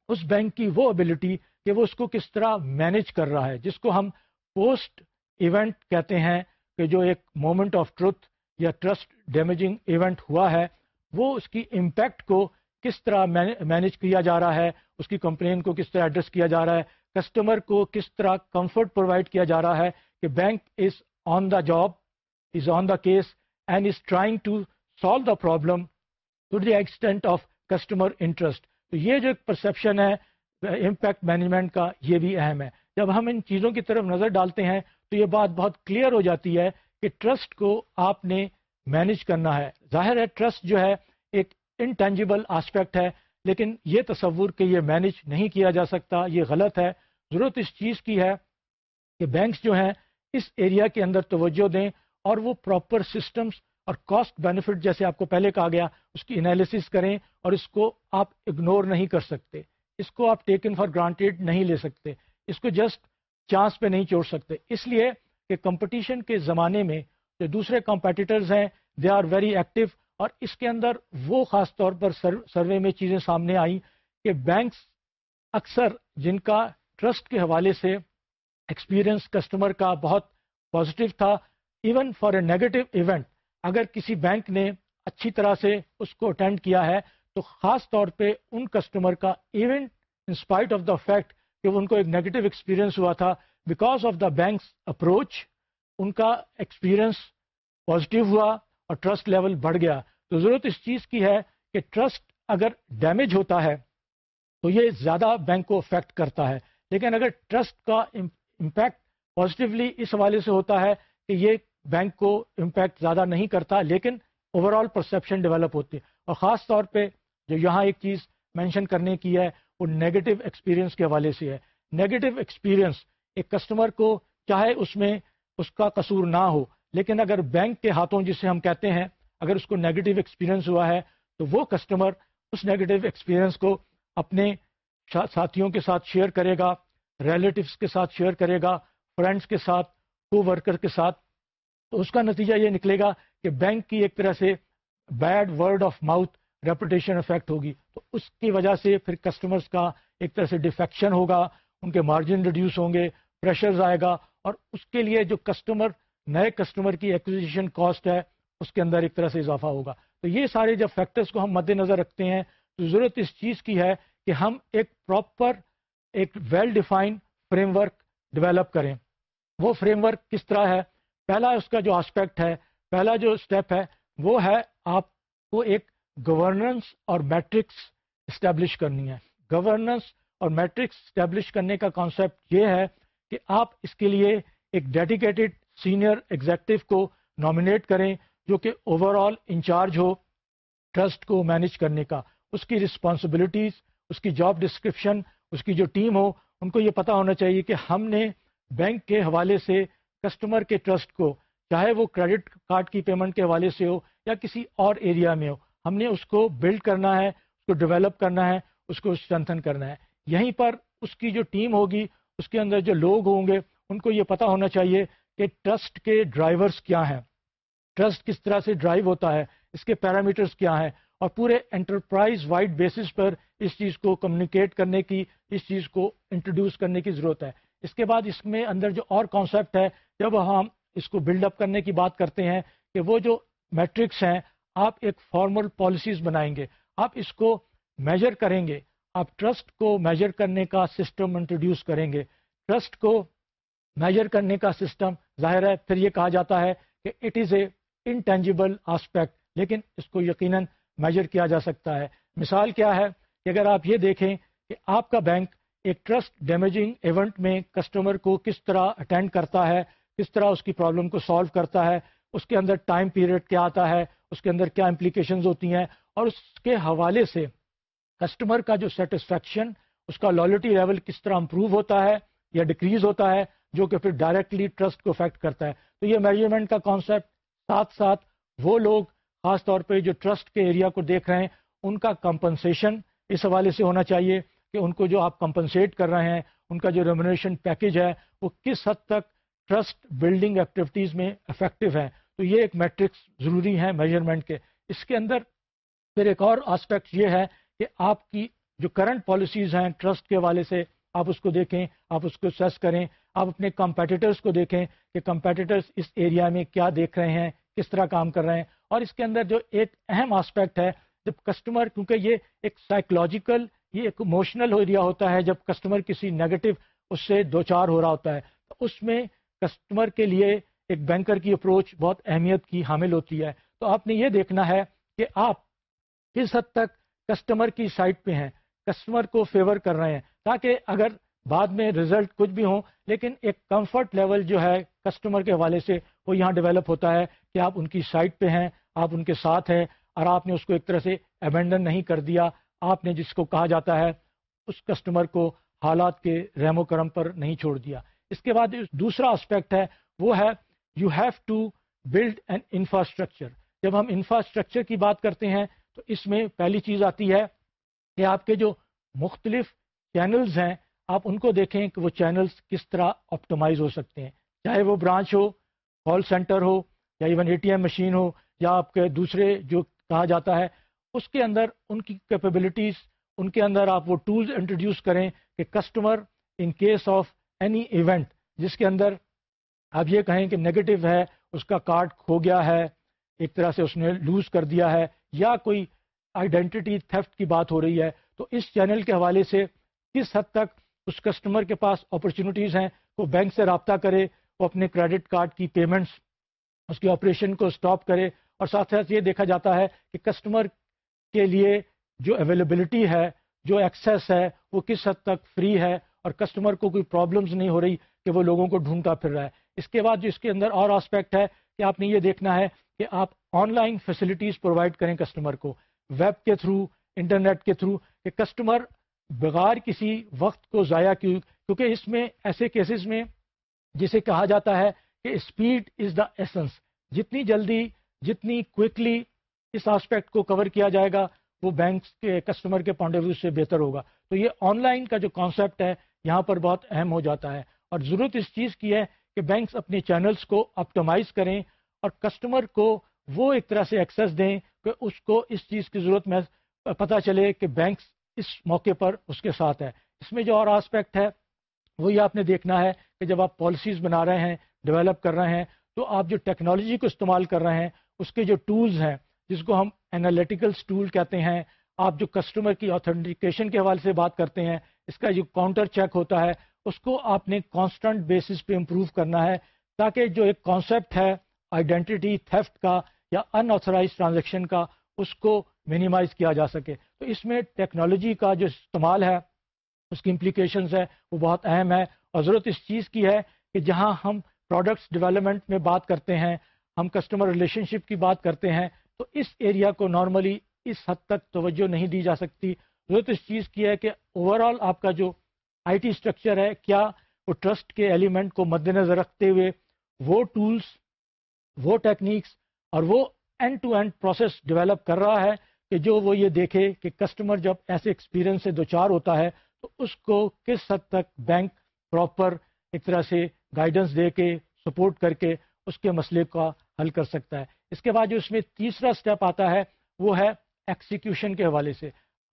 اس بینک کی وہ ابیلٹی کہ وہ اس کو کس طرح مینج کر رہا ہے، جس کو ہم پوسٹ ایونٹ کہتے ہیں کہ جو ایک مومنٹ آف ٹروتھ یا ٹرسٹ ڈیمیجنگ ایونٹ ہوا ہے، وہ اس کی امپیکٹ کو کس طرح مینج کیا جا رہا ہے، اس کی کمپلین کو کس طرح ایڈریس کیا جا رہا ہے، کسٹمر کو کس طرح کمفرٹ پرووائڈ کیا جا رہا ہے کہ bank is on the job, is on the case, and is trying to solve the problem to the extent of customer interest. تو یہ جو ایک پرسپشن ہے، امپیکٹ مینجمنٹ کا یہ بھی اہم ہے۔ جب ہم ان چیزوں کی طرف نظر ڈالتے ہیں، تو یہ بات بہت کلیئر ہو جاتی ہے کہ ٹرسٹ کو آپ نے مینج کرنا ہے۔ ظاہر ہے، ٹرسٹ جو ہے، ایک انٹینجیبل آسپیکٹ ہے، لیکن یہ تصور کہ یہ مینج نہیں کیا جا سکتا، یہ غلط ہے۔ ضرورت اس چیز کی ہے کہ بینکس جو ہیں اس ایریا کے اندر توجہ دیں اور وہ پراپر سسٹمز اور کاسٹ بینیفٹ جیسے آپ کو پہلے کہا گیا، اس کی انالیسس کریں اور اس کو آپ اگنور نہیں کر سکتے۔ اس کو آپ ٹیکن فار گرانٹیڈ نہیں لے سکتے۔ اس کو جسٹ چانس پہ نہیں چھوڑ سکتے۔ اس لیے کہ کمپٹیشن کے زمانے میں جو دوسرے کمپیٹیٹرز ہیں دے آر ویری ایکٹیو اور اس کے اندر وہ خاص طور پر سروے میں چیزیں سامنے آئیں کہ بینکس اکثر جن کا ٹرسٹ کے حوالے سے ایکسپیرئنس کسٹمر کا بہت پازیٹیو تھا، even for a negative event اگر کسی بینک نے اچھی طرح سے اس کو اٹینڈ کیا ہے تو خاص طور پہ ان کسٹمر کا even in spite of the fact کہ ان کو ایک نیگیٹو ایکسپیرئنس ہوا تھا، because of the banks approach ان کا ایکسپیرئنس پازیٹیو ہوا اور ٹرسٹ لیول بڑھ گیا تو ضرورت اس چیز کی ہے کہ ٹرسٹ اگر ڈیمیج ہوتا ہے تو یہ زیادہ بینک کو افیکٹ کرتا ہے۔ لیکن اگر ٹرسٹ کا امپیکٹ پازیٹیولی اس حوالے سے ہوتا ہے کہ یہ بینک کو امپیکٹ زیادہ نہیں کرتا لیکن اوور آل پرسیپشن ڈیولپ ہوتی ہے۔ اور خاص طور پہ جو یہاں ایک چیز مینشن کرنے کی ہے وہ نیگیٹو ایکسپیرئنس کے حوالے سے ہے۔ نیگیٹو ایکسپیرئنس ایک کسٹمر کو چاہے اس میں اس کا قصور نہ ہو لیکن اگر بینک کے ہاتھوں جسے ہم کہتے ہیں، اگر اس کو نیگیٹو ایکسپیرئنس ہوا ہے، تو وہ کسٹمر اس نیگیٹو ایکسپیرئنس کو اپنے ساتھیوں کے ساتھ شیئر کرے گا ریلیٹوس کے ساتھ شیئر کرے گا فرینڈس کے ساتھ کو ورکر کے ساتھ۔ تو اس کا نتیجہ یہ نکلے گا کہ بینک کی ایک طرح سے bad word of mouth reputation affect ہوگی۔ تو اس کی وجہ سے پھر کسٹمرز کا ایک طرح سے ڈیفیکشن ہوگا، ان کے مارجن ریڈیوس ہوں گے پریشرز آئے گا۔ اور اس کے لیے جو کسٹمر نئے کسٹمر کی ایکوزیشن کاسٹ ہے، اس کے اندر ایک طرح سے اضافہ ہوگا۔ تو یہ سارے جب فیکٹرز کو ہم مد نظر رکھتے ہیں، تو ضرورت اس چیز کی ہے کہ ہم ایک پراپر ایک well define framework develop کریں۔ وہ فریم ورک کس طرح ہے؟ پہلا اس کا جو آسپیکٹ ہے، پہلا جو اسٹیپ ہے، وہ ہے آپ کو ایک گورننس اور میٹرکس اسٹیبلش کرنی ہے۔ گورننس اور میٹرکس اسٹیبلش کرنے کا کانسیپٹ یہ ہے کہ آپ اس کے لیے ایک ڈیڈیکیٹڈ سینئر ایگزیکٹو کو نامنیٹ کریں جو کہ اوور آل انچارج ہو، ٹرسٹ کو مینج کرنے کا۔ اس کی رسپانسبلٹیز اس کی جاب ڈسکرپشن اس کی جو ٹیم ہو، ان کو یہ پتا ہونا چاہیے کہ ہم نے بینک کے حوالے سے کسٹمر کے ٹرسٹ کو، چاہے وہ کریڈٹ کارڈ کی پیمنٹ کے حوالے سے ہو یا کسی اور ایریا میں ہو، ہم نے اس کو بلڈ کرنا ہے، اس کو ڈیولپ کرنا ہے، اس کو اسٹرینتھن کرنا ہے۔ یہیں پر اس کی جو ٹیم ہوگی، اس کے اندر جو لوگ ہوں گے، ان کو یہ پتا ہونا چاہیے کہ ٹرسٹ کے ڈرائیورز کیا ہیں؟ ٹرسٹ کس طرح سے ڈرائیو ہوتا ہے؟ اس کے پیرامیٹرز کیا ہیں؟ اور پورے انٹرپرائز وائڈ بیسس پر اس چیز کو کمیونیکیٹ کرنے کی، اس چیز کو انٹروڈیوس کرنے کی ضرورت ہے۔ اس کے بعد اس میں اندر جو اور کانسیپٹ ہے، جب ہم اس کو بلڈ اپ کرنے کی بات کرتے ہیں کہ وہ جو میٹرکس ہیں، آپ ایک فارمل پالیسیز بنائیں گے۔ آپ اس کو میجر کریں گے۔ آپ ٹرسٹ کو میجر کرنے کا سسٹم انٹروڈیوس کریں گے۔ ٹرسٹ کو میجر کرنے کا سسٹم ظاہر ہے، پھر یہ کہا جاتا ہے کہ it is a intangible aspect لیکن اس کو یقیناً میجر کیا جا سکتا ہے۔ مثال کیا ہے کہ اگر آپ یہ دیکھیں کہ آپ کا بینک ایک ٹرسٹ ڈیمیجنگ ایونٹ میں کسٹمر کو کس طرح اٹینڈ کرتا ہے، کس طرح اس کی پرابلم کو سالو کرتا ہے، اس کے اندر ٹائم پیریڈ کیا آتا ہے، اس کے اندر کیا امپلیکیشنز ہوتی ہیں، اور اس کے حوالے سے کسٹمر کا جو سیٹسفیکشن اس کا لالٹی لیول کس طرح امپروو ہوتا ہے یا ڈکریز ہوتا ہے جو کہ پھر ڈائریکٹلی ٹرسٹ کو افیکٹ کرتا ہے۔ تو یہ میجرمنٹ کا کانسیپٹ ساتھ ساتھ وہ لوگ، خاص طور پہ جو ٹرسٹ کے ایریا کو دیکھ رہے ہیں، ان کا کمپنسیشن اس حوالے سے ہونا چاہیے کہ ان کو جو آپ کمپنسیٹ کر رہے ہیں، ان کا جو ریمونیشن پیکج ہے، وہ کس حد تک ٹرسٹ بلڈنگ ایکٹیویٹیز میں افیکٹو ہے تو یہ ایک میٹرکس ضروری ہے میجرمنٹ کے۔ اس کے اندر پھر ایک اور آسپیکٹ یہ ہے کہ آپ کی جو کرنٹ پالیسیز ہیں ٹرسٹ کے حوالے سے آپ اس کو دیکھیں، آپ اس کو سیس کریں، آپ اپنے کمپیٹیٹرس کو دیکھیں کہ کمپیٹیٹرس اس ایریا میں کیا دیکھ رہے ہیں، کس طرح کام کر رہے ہیں۔ اور اس کے اندر جو ایک اہم آسپیکٹ ہے، جب کسٹمر کیونکہ یہ ایک سائیکولوجیکل یہ ایک اموشنل ایریا ہوتا ہے، جب کسٹمر کسی نیگیٹو اس سے دو چار ہو رہا ہوتا ہے، تو اس میں کسٹمر کے لیے ایک بینکر کی اپروچ بہت اہمیت کی حامل ہوتی ہے۔ تو آپ نے یہ دیکھنا ہے کہ آپ کس حد تک کسٹمر کی سائٹ پہ ہیں۔ کسٹمر کو فیور کر رہے ہیں تاکہ اگر بعد میں رزلٹ کچھ بھی ہوں، لیکن ایک کمفرٹ لیول جو ہے کسٹمر کے حوالے سے وہ یہاں ڈیولپ ہوتا ہے کہ آپ ان کی سائٹ پہ ہیں، آپ ان کے ساتھ ہیں اور آپ نے اس کو ایک طرح سے ابینڈن نہیں کر دیا۔ آپ نے جس کو کہا جاتا ہے، اس کسٹمر کو حالات کے رحم و کرم پر نہیں چھوڑ دیا۔ اس کے بعد دوسرا اسپیکٹ ہے، وہ ہے you have to build an infrastructure جب ہم انفراسٹرکچر کی بات کرتے ہیں تو اس میں پہلی چیز آتی ہے کہ آپ کے جو مختلف چینلز ہیں، آپ ان کو دیکھیں کہ وہ چینلز کس طرح آپٹومائز ہو سکتے ہیں۔ چاہے وہ برانچ ہو کال سینٹر ہو، یا even A T M machine ہو، یا آپ کے دوسرے جو کہا جاتا ہے، اس کے اندر ان کی کیپیبلٹیز ان کے اندر آپ وہ ٹولز انٹروڈیوس کریں کہ customer in case of any event جس کے اندر آپ یہ کہیں کہ نگیٹو ہے، اس کا کارڈ کھو گیا ہے، ایک طرح سے اس نے لوز کر دیا ہے، یا کوئی آئیڈینٹی تھیفٹ کی بات ہو رہی ہے، تو اس چینل کے حوالے سے کس حد تک اس کسٹمر کے پاس اپرچونیٹیز ہیں، وہ بینک سے رابطہ کرے، وہ اپنے کریڈٹ کارڈ کی پیمنٹس اس کی آپریشن کو سٹاپ کرے۔ اور ساتھ ساتھ یہ دیکھا جاتا ہے کہ کسٹمر کے لیے جو اویلیبلٹی ہے، جو ایکسیس ہے، وہ کس حد تک فری ہے۔ اور کسٹمر کو کوئی پرابلمز نہیں ہو رہی کہ وہ لوگوں کو ڈھونڈتا پھر رہا ہے۔ اس کے بعد جو اس کے اندر اور آسپیکٹ ہے کہ آپ نے یہ دیکھنا ہے کہ آپ آن لائن فیسلٹیز پرووائڈ کریں کسٹمر کو۔ ویب کے تھرو، انٹرنیٹ کے تھرو، کہ کسٹمر بغیر کسی وقت کو ضائع کیوں، کیونکہ اس میں ایسے کیسز میں جسے کہا جاتا ہے کہ اسپیڈ از دا ایسنس جتنی جلدی، جتنی کوئکلی اس آسپیکٹ کو کور کیا جائے گا، وہ بینکس کے کسٹمر کے پوائنٹ آف ویو سے بہتر ہوگا۔ تو یہ آن لائن کا جو کانسیپٹ ہے، یہاں پر بہت اہم ہو جاتا ہے۔ اور ضرورت اس چیز کی ہے کہ بینکس اپنے چینلز کو آپٹمائز کریں اور کسٹمر کو وہ ایک طرح سے ایکسیس دیں کہ اس کو اس چیز کی ضرورت میں پتہ چلے کہ بینکس اس موقع پر اس کے ساتھ ہے۔ اس میں جو اور آسپیکٹ ہے وہ یہ آپ نے دیکھنا ہے کہ جب آپ پالیسیز بنا رہے ہیں ڈیولپ کر رہے ہیں، تو آپ جو ٹیکنالوجی کو استعمال کر رہے ہیں، اس کے جو ٹولز ہیں، جس کو ہم انالیٹیکلس ٹول کہتے ہیں، آپ جو کسٹمر کی آتھینٹیکیشن کے حوالے سے بات کرتے ہیں، اس کا جو کاؤنٹر چیک ہوتا ہے، اس کو آپ نے کانسٹنٹ بیسس پہ امپروو کرنا ہے تاکہ جو ایک کانسیپٹ ہے آئیڈینٹی تھیفٹ کا یا ان آتھورائز ٹرانزیکشن کا اس کو مینیمائز کیا جا سکے۔ تو اس میں ٹیکنالوجی کا جو استعمال ہے، اس کی امپلیکیشنز ہے، وہ بہت اہم ہے۔ اور ضرورت اس چیز کی ہے کہ جہاں ہم پروڈکٹس ڈیولپمنٹ میں بات کرتے ہیں، ہم کسٹمر ریلیشن شپ کی بات کرتے ہیں، تو اس ایریا کو نارملی اس حد تک توجہ نہیں دی جا سکتی۔ ضرورت اس چیز کی ہے کہ اوور آل آپ کا جو آئی ٹی اسٹرکچر ہے، کیا وہ ٹرسٹ کے ایلیمنٹ کو مد نظر رکھتے ہوئے وہ ٹولس وہ ٹیکنیکس اور وہ end to end process develop کر رہا ہے کہ جو وہ یہ دیکھے کہ کسٹمر جب ایسے ایکسپیرئنس سے دو چار ہوتا ہے تو اس کو کس حد تک بینک پراپر ایک طرح سے گائیڈنس دے کے سپورٹ کر کے اس کے مسئلے کا حل کر سکتا ہے۔ اس کے بعد جو اس میں تیسرا سٹیپ آتا ہے وہ ہے ایکسیکیوشن کے حوالے سے۔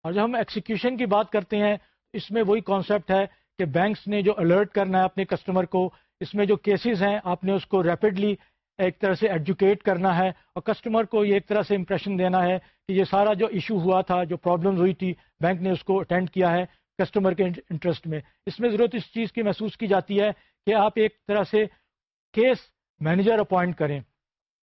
اور جب ہم ایکسیکیوشن کی بات کرتے ہیں، اس میں وہی کانسیپٹ ہے کہ بینکس نے جو الرٹ کرنا ہے اپنے کسٹمر کو، اس میں جو کیسز ہیں، آپ نے اس کو ریپڈلی ایک طرح سے ایجوکیٹ کرنا ہے اور کسٹمر کو یہ ایک طرح سے امپریشن دینا ہے کہ یہ سارا جو ایشو ہوا تھا، جو پرابلمز ہوئی تھی بینک نے اس کو اٹینڈ کیا ہے کسٹمر کے انٹرسٹ میں۔ اس میں ضرورت اس چیز کی محسوس کی جاتی ہے کہ آپ ایک طرح سے کیس مینیجر اپوائنٹ کریں۔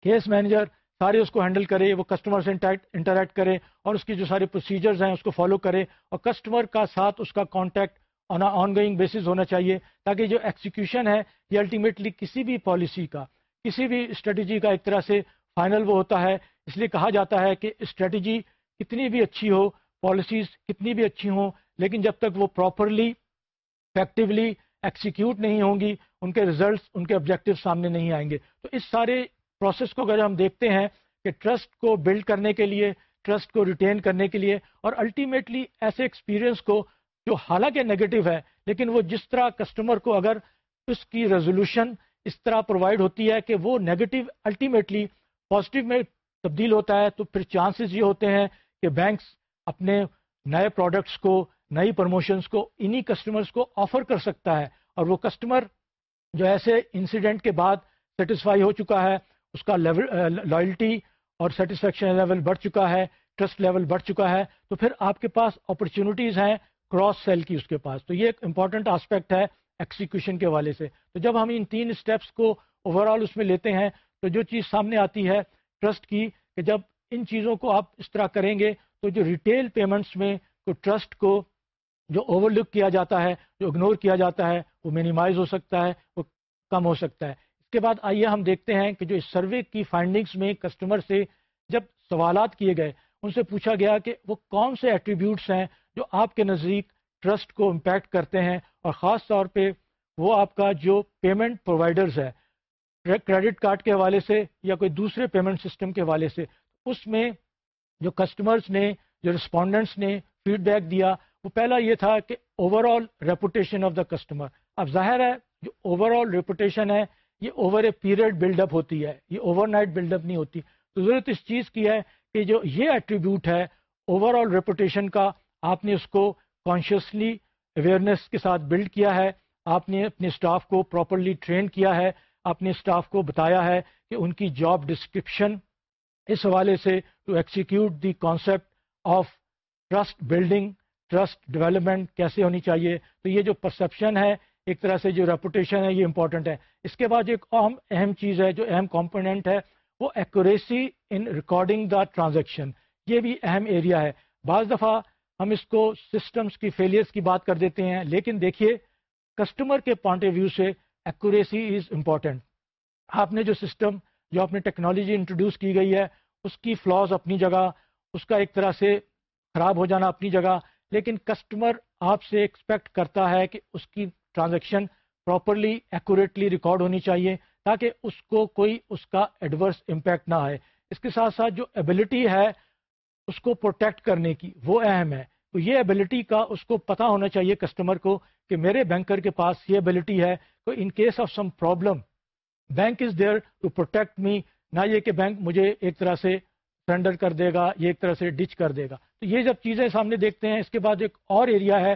کیس مینیجر سارے اس کو ہینڈل کرے، وہ کسٹمر سے انٹریکٹ کرے اور اس کی جو سارے پروسیجرز ہیں اس کو فالو کرے اور کسٹمر کا ساتھ اس کا contact on ongoing basis ہونا چاہیے تاکہ جو ایکسیکیوشن ہے یہ الٹیمیٹلی کسی بھی پالیسی کا کسی بھی اسٹریٹجی کا ایک طرح سے فائنل وہ ہوتا ہے۔ اس لیے کہا جاتا ہے کہ اسٹریٹجی کتنی بھی اچھی ہو، پالیسیز کتنی بھی اچھی ہوں، لیکن جب تک وہ پراپرلی افیکٹولی ایکسیکیوٹ نہیں ہوں گی، ان کے ریزلٹس ان کے آبجیکٹو سامنے نہیں آئیں گے۔ تو اس سارے پروسیس کو اگر ہم دیکھتے ہیں کہ ٹرسٹ کو بلڈ کرنے کے لیے ٹرسٹ کو ریٹین کرنے کے لیے، اور الٹیمیٹلی ایسے ایکسپیرئنس کو جو حالانکہ نگیٹو ہے، لیکن وہ جس طرح کسٹمر کو اگر اس کی ریزولوشن اس طرح پرووائڈ ہوتی ہے کہ وہ نیگیٹو الٹیمیٹلی پازیٹیو میں تبدیل ہوتا ہے، تو پھر چانسز یہ ہوتے ہیں کہ بینکس اپنے نئے پروڈکٹس کو، نئی پروموشنس کو، انہی کسٹمرز کو آفر کر سکتا ہے۔ اور وہ کسٹمر جو ایسے انسیڈنٹ کے بعد سیٹسفائی ہو چکا ہے، اس کا لیول لائلٹی اور سیٹسفیکشن لیول بڑھ چکا ہے ٹرسٹ لیول بڑھ چکا ہے، تو پھر آپ کے پاس اپرچونیٹیز ہیں کراس سیل کی اس کے پاس۔ تو یہ ایک امپورٹنٹ آسپیکٹ ہے۔ ایکسیکیوشن کے حوالے سے۔ تو جب ہم ان تین اسٹیپس کو اوور آل اس میں لیتے ہیں، تو جو چیز سامنے آتی ہے ٹرسٹ کی، کہ جب ان چیزوں کو آپ اس طرح کریں گے، تو جو ریٹیل پیمنٹس میں تو ٹرسٹ کو جو اوور لک کیا جاتا ہے، جو اگنور کیا جاتا ہے، وہ مینیمائز ہو سکتا ہے، وہ کم ہو سکتا ہے۔ اس کے بعد آئیے ہم دیکھتے ہیں کہ جو اس سروے کی فائنڈنگس میں کسٹمر سے جب سوالات کیے گئے، ان سے پوچھا گیا کہ وہ کون سے ایٹریبیوٹس ہیں جو آپ کے نزدیک ٹرسٹ کو امپیکٹ کرتے ہیں اور خاص طور پہ وہ آپ کا جو پیمنٹ پرووائڈرز ہے کریڈٹ کارڈ کے حوالے سے یا کوئی دوسرے پیمنٹ سسٹم کے حوالے سے، اس میں جو کسٹمرز نے، جو رسپونڈنٹس نے فیڈ بیک دیا، وہ پہلا یہ تھا کہ overall reputation of the customer اب ظاہر ہے، جو اوور آل ریپوٹیشن ہے، یہ over a period build up ہوتی ہے، یہ اوور نائٹ بلڈ اپ نہیں ہوتی۔ تو ضرورت اس چیز کی ہے کہ جو یہ ایٹریبیوٹ ہے اوور آل ریپوٹیشن کا، آپ نے اس کو کانشیسلی اویئرنیس کے ساتھ بلڈ کیا ہے، آپ نے اپنے اسٹاف کو پراپرلی ٹرین کیا ہے اپنے اسٹاف کو بتایا ہے کہ ان کی جاب ڈسکرپشن اس حوالے سے to execute the concept of trust building trust development کیسے ہونی چاہیے؟ تو یہ جو پرسپشن ہے، ایک طرح سے جو ریپوٹیشن ہے، یہ امپورٹنٹ ہے۔ اس کے بعد ایک اہم اہم چیز ہے، جو اہم کمپوننٹ ہے، وہ accuracy in recording the transaction یہ بھی اہم ایریا ہے۔ بعض دفعہ ہم اس کو سسٹمز کی فیلئرس کی بات کر دیتے ہیں، لیکن دیکھیے کسٹمر کے پوائنٹ آف ویو سے ایکوریسی از امپورٹنٹ آپ نے جو سسٹم جو آپ نے ٹیکنالوجی انٹروڈیوس کی گئی ہے، اس کی فلاز اپنی جگہ، اس کا ایک طرح سے خراب ہو جانا اپنی جگہ، لیکن کسٹمر آپ سے ایکسپیکٹ کرتا ہے کہ اس کی ٹرانزیکشن پراپرلی ایکوریٹلی ریکارڈ ہونی چاہیے، تاکہ اس کو کوئی اس کا ایڈورس امپیکٹ نہ آئے۔ اس کے ساتھ ساتھ جو ایبلٹی ہے اس کو پروٹیکٹ کرنے کی، وہ اہم ہے۔ تو یہ ایبلٹی کا اس کو پتا ہونا چاہیے کسٹمر کو کہ میرے بینکر کے پاس یہ ایبلٹی ہے تو in case of some problem bank is there to protect me نہ یہ کہ بینک مجھے ایک طرح سے سرنڈر کر دے گا، یہ ایک طرح سے ڈچ کر دے گا۔ تو یہ جب چیزیں سامنے دیکھتے ہیں، اس کے بعد ایک اور ایریا ہے،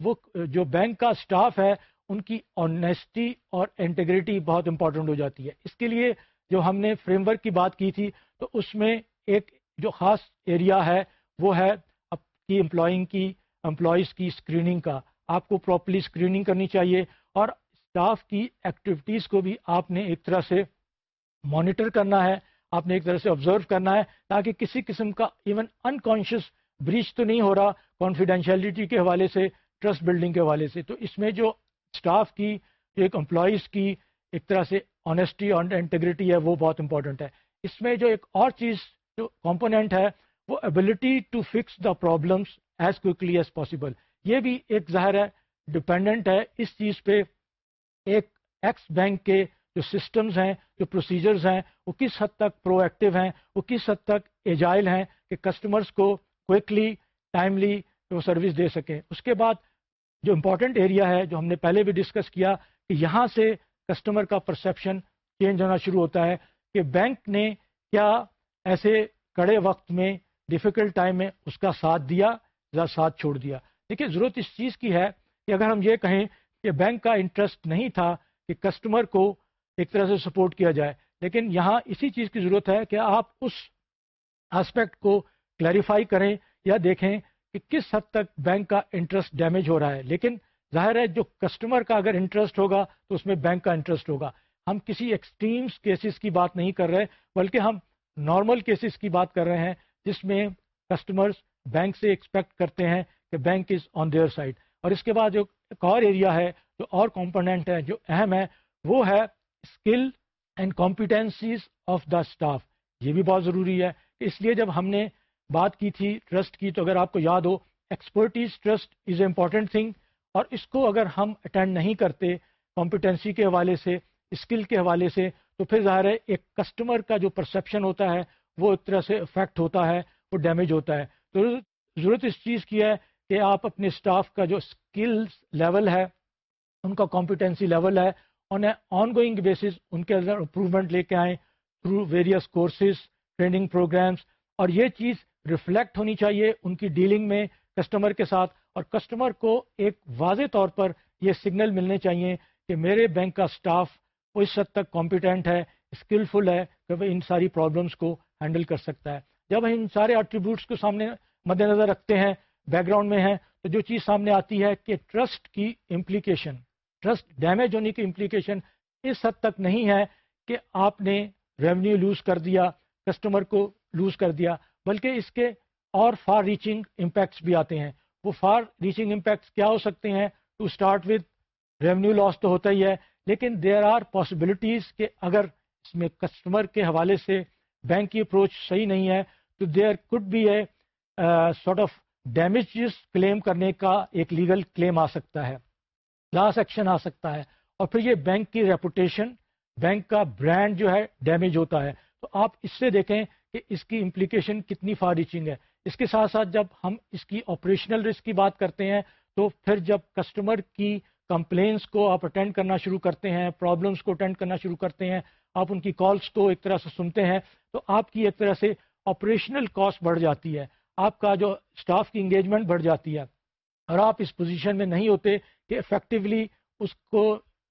وہ جو بینک کا سٹاف ہے، ان کی آنیسٹی اور انٹیگریٹی بہت امپورٹنٹ ہو جاتی ہے۔ اس کے لیے جو ہم نے فریم ورک کی بات کی تھی، تو اس میں ایک جو خاص ایریا ہے، وہ ہے آپ کی امپلائنگ کی امپلائیز کی اسکریننگ کا۔ آپ کو پراپرلی اسکریننگ کرنی چاہیے اور اسٹاف کی ایکٹیویٹیز کو بھی آپ نے ایک طرح سے مانیٹر کرنا ہے، آپ نے ایک طرح سے آبزرو کرنا ہے تاکہ کسی قسم کا ایون انکانشیس بریچ تو نہیں ہو رہا کانفیڈینشیلٹی کے حوالے سے ٹرسٹ بلڈنگ کے حوالے سے۔ تو اس میں جو اسٹاف کی، ایک امپلائیز کی ایک طرح سے آنیسٹی اور انٹیگریٹی ہے، وہ بہت امپورٹنٹ ہے۔ اس میں جو ایک اور چیز جو کمپوننٹ ہے، وہ ability to fix the problems as quickly as possible یہ بھی ایک ظاہر ہے ڈپینڈنٹ ہے۔ اس چیز پہ ایک ایکس بینک کے جو سسٹمز ہیں، جو پروسیجرز ہیں، وہ کس حد تک پرو ایکٹیو ہیں، وہ کس حد تک ایجائل ہیں کہ کسٹمرز کو کوئکلی ٹائملی وہ سروس دے سکیں۔ اس کے بعد جو امپورٹنٹ ایریا ہے، جو ہم نے پہلے بھی ڈسکس کیا، کہ یہاں سے کسٹمر کا پرسیپشن چینج ہونا شروع ہوتا ہے کہ بینک نے کیا ایسے کڑے وقت میں ڈیفیکلٹ ٹائم میں اس کا ساتھ دیا یا ساتھ چھوڑ دیا۔ دیکھیے، ضرورت اس چیز کی ہے کہ اگر ہم یہ کہیں کہ بینک کا انٹرسٹ نہیں تھا کہ کسٹمر کو ایک طرح سے سپورٹ کیا جائے، لیکن یہاں اسی چیز کی ضرورت ہے کہ آپ اس آسپیکٹ کو کلیریفائی کریں یا دیکھیں کہ کس حد تک بینک کا انٹرسٹ ڈیمیج ہو رہا ہے۔ لیکن ظاہر ہے، جو کسٹمر کا اگر انٹرسٹ ہوگا تو اس میں بینک کا انٹرسٹ ہوگا۔ ہم کسی ایکسٹریمس کیسز کی بات نہیں کر رہے، بلکہ ہم نارمل کیسز کی بات کر رہے ہیں جس میں کسٹمرز بینک سے ایکسپیکٹ کرتے ہیں کہ bank is on their side اور اس کے بعد جو ایک اور ایریا ہے، جو اور کمپوننٹ ہے، جو اہم ہے، وہ ہے skill and competencies of the staff یہ بھی بہت ضروری ہے کہ اس لیے جب ہم نے بات کی تھی ٹرسٹ کی، تو اگر آپ کو یاد ہو expertise trust is a important thing اور اس کو اگر ہم اٹینڈ نہیں کرتے کمپیٹنسی کے حوالے سے اسکل کے حوالے سے تو پھر ظاہر ہے ایک کسٹمر کا جو پرسیپشن ہوتا ہے، وہ ایک طرح سے افیکٹ ہوتا ہے، وہ ڈیمیج ہوتا ہے۔ تو ضرورت اس چیز کی ہے کہ آپ اپنے اسٹاف کا جو اسکلس لیول ہے، ان کا کمپیٹنسی لیول ہے آن آن گوئنگ بیسس ان کے اندر امپروومنٹ لے کے آئیں through various courses training programmes اور یہ چیز ریفلیکٹ ہونی چاہیے ان کی ڈیلنگ میں کسٹمر کے ساتھ۔ اور کسٹمر کو ایک واضح طور پر یہ سگنل ملنے چاہیے کہ میرے بینک کا اسٹاف وہ اس حد تک کمپیٹنٹ ہے اسکلفل ہے کہ وہ ان ساری پرابلمس کو ہینڈل کر سکتا ہے۔ جب ہم ان سارے ایٹریبیوٹس کو سامنے مد نظر رکھتے ہیں بیک گراؤنڈ میں ہیں، تو جو چیز سامنے آتی ہے کہ ٹرسٹ کی امپلیکیشن ٹرسٹ ڈیمیج ہونے کی امپلیکیشن اس حد تک نہیں ہے کہ آپ نے ریونیو لوز کر دیا کسٹمر کو لوز کر دیا، بلکہ اس کے اور فار ریچنگ امپیکٹس بھی آتے ہیں۔ وہ فار ریچنگ امپیکٹس کیا ہو سکتے ہیں؟ To start with revenue loss تو ہوتا ہی ہے۔ لیکن دیر آر پاسبلٹیز کہ اگر اس میں کسٹمر کے حوالے سے بینک کی اپروچ صحیح نہیں ہے، تو there could be a sort of damages claim کرنے کا ایک لیگل کلیم آ سکتا ہے کلاس ایکشن آ سکتا ہے۔ اور پھر یہ بینک کی ریپوٹیشن بینک کا برانڈ جو ہے ڈیمیج ہوتا ہے۔ تو آپ اس سے دیکھیں کہ اس کی امپلیکیشن کتنی فار ریچنگ ہے۔ اس کے ساتھ ساتھ جب ہم اس کی آپریشنل رسک کی بات کرتے ہیں، تو پھر جب کسٹمر کی کمپلینس کو آپ اٹینڈ کرنا شروع کرتے ہیں پرابلمس کو اٹینڈ کرنا شروع کرتے ہیں، آپ ان کی کالس کو ایک طرح سے سنتے ہیں، تو آپ کی ایک طرح سے آپریشنل کاسٹ بڑھ جاتی ہے، آپ کا جو اسٹاف کی انگیجمنٹ بڑھ جاتی ہے، اور آپ اس پوزیشن میں نہیں ہوتے کہ افیکٹولی اس کو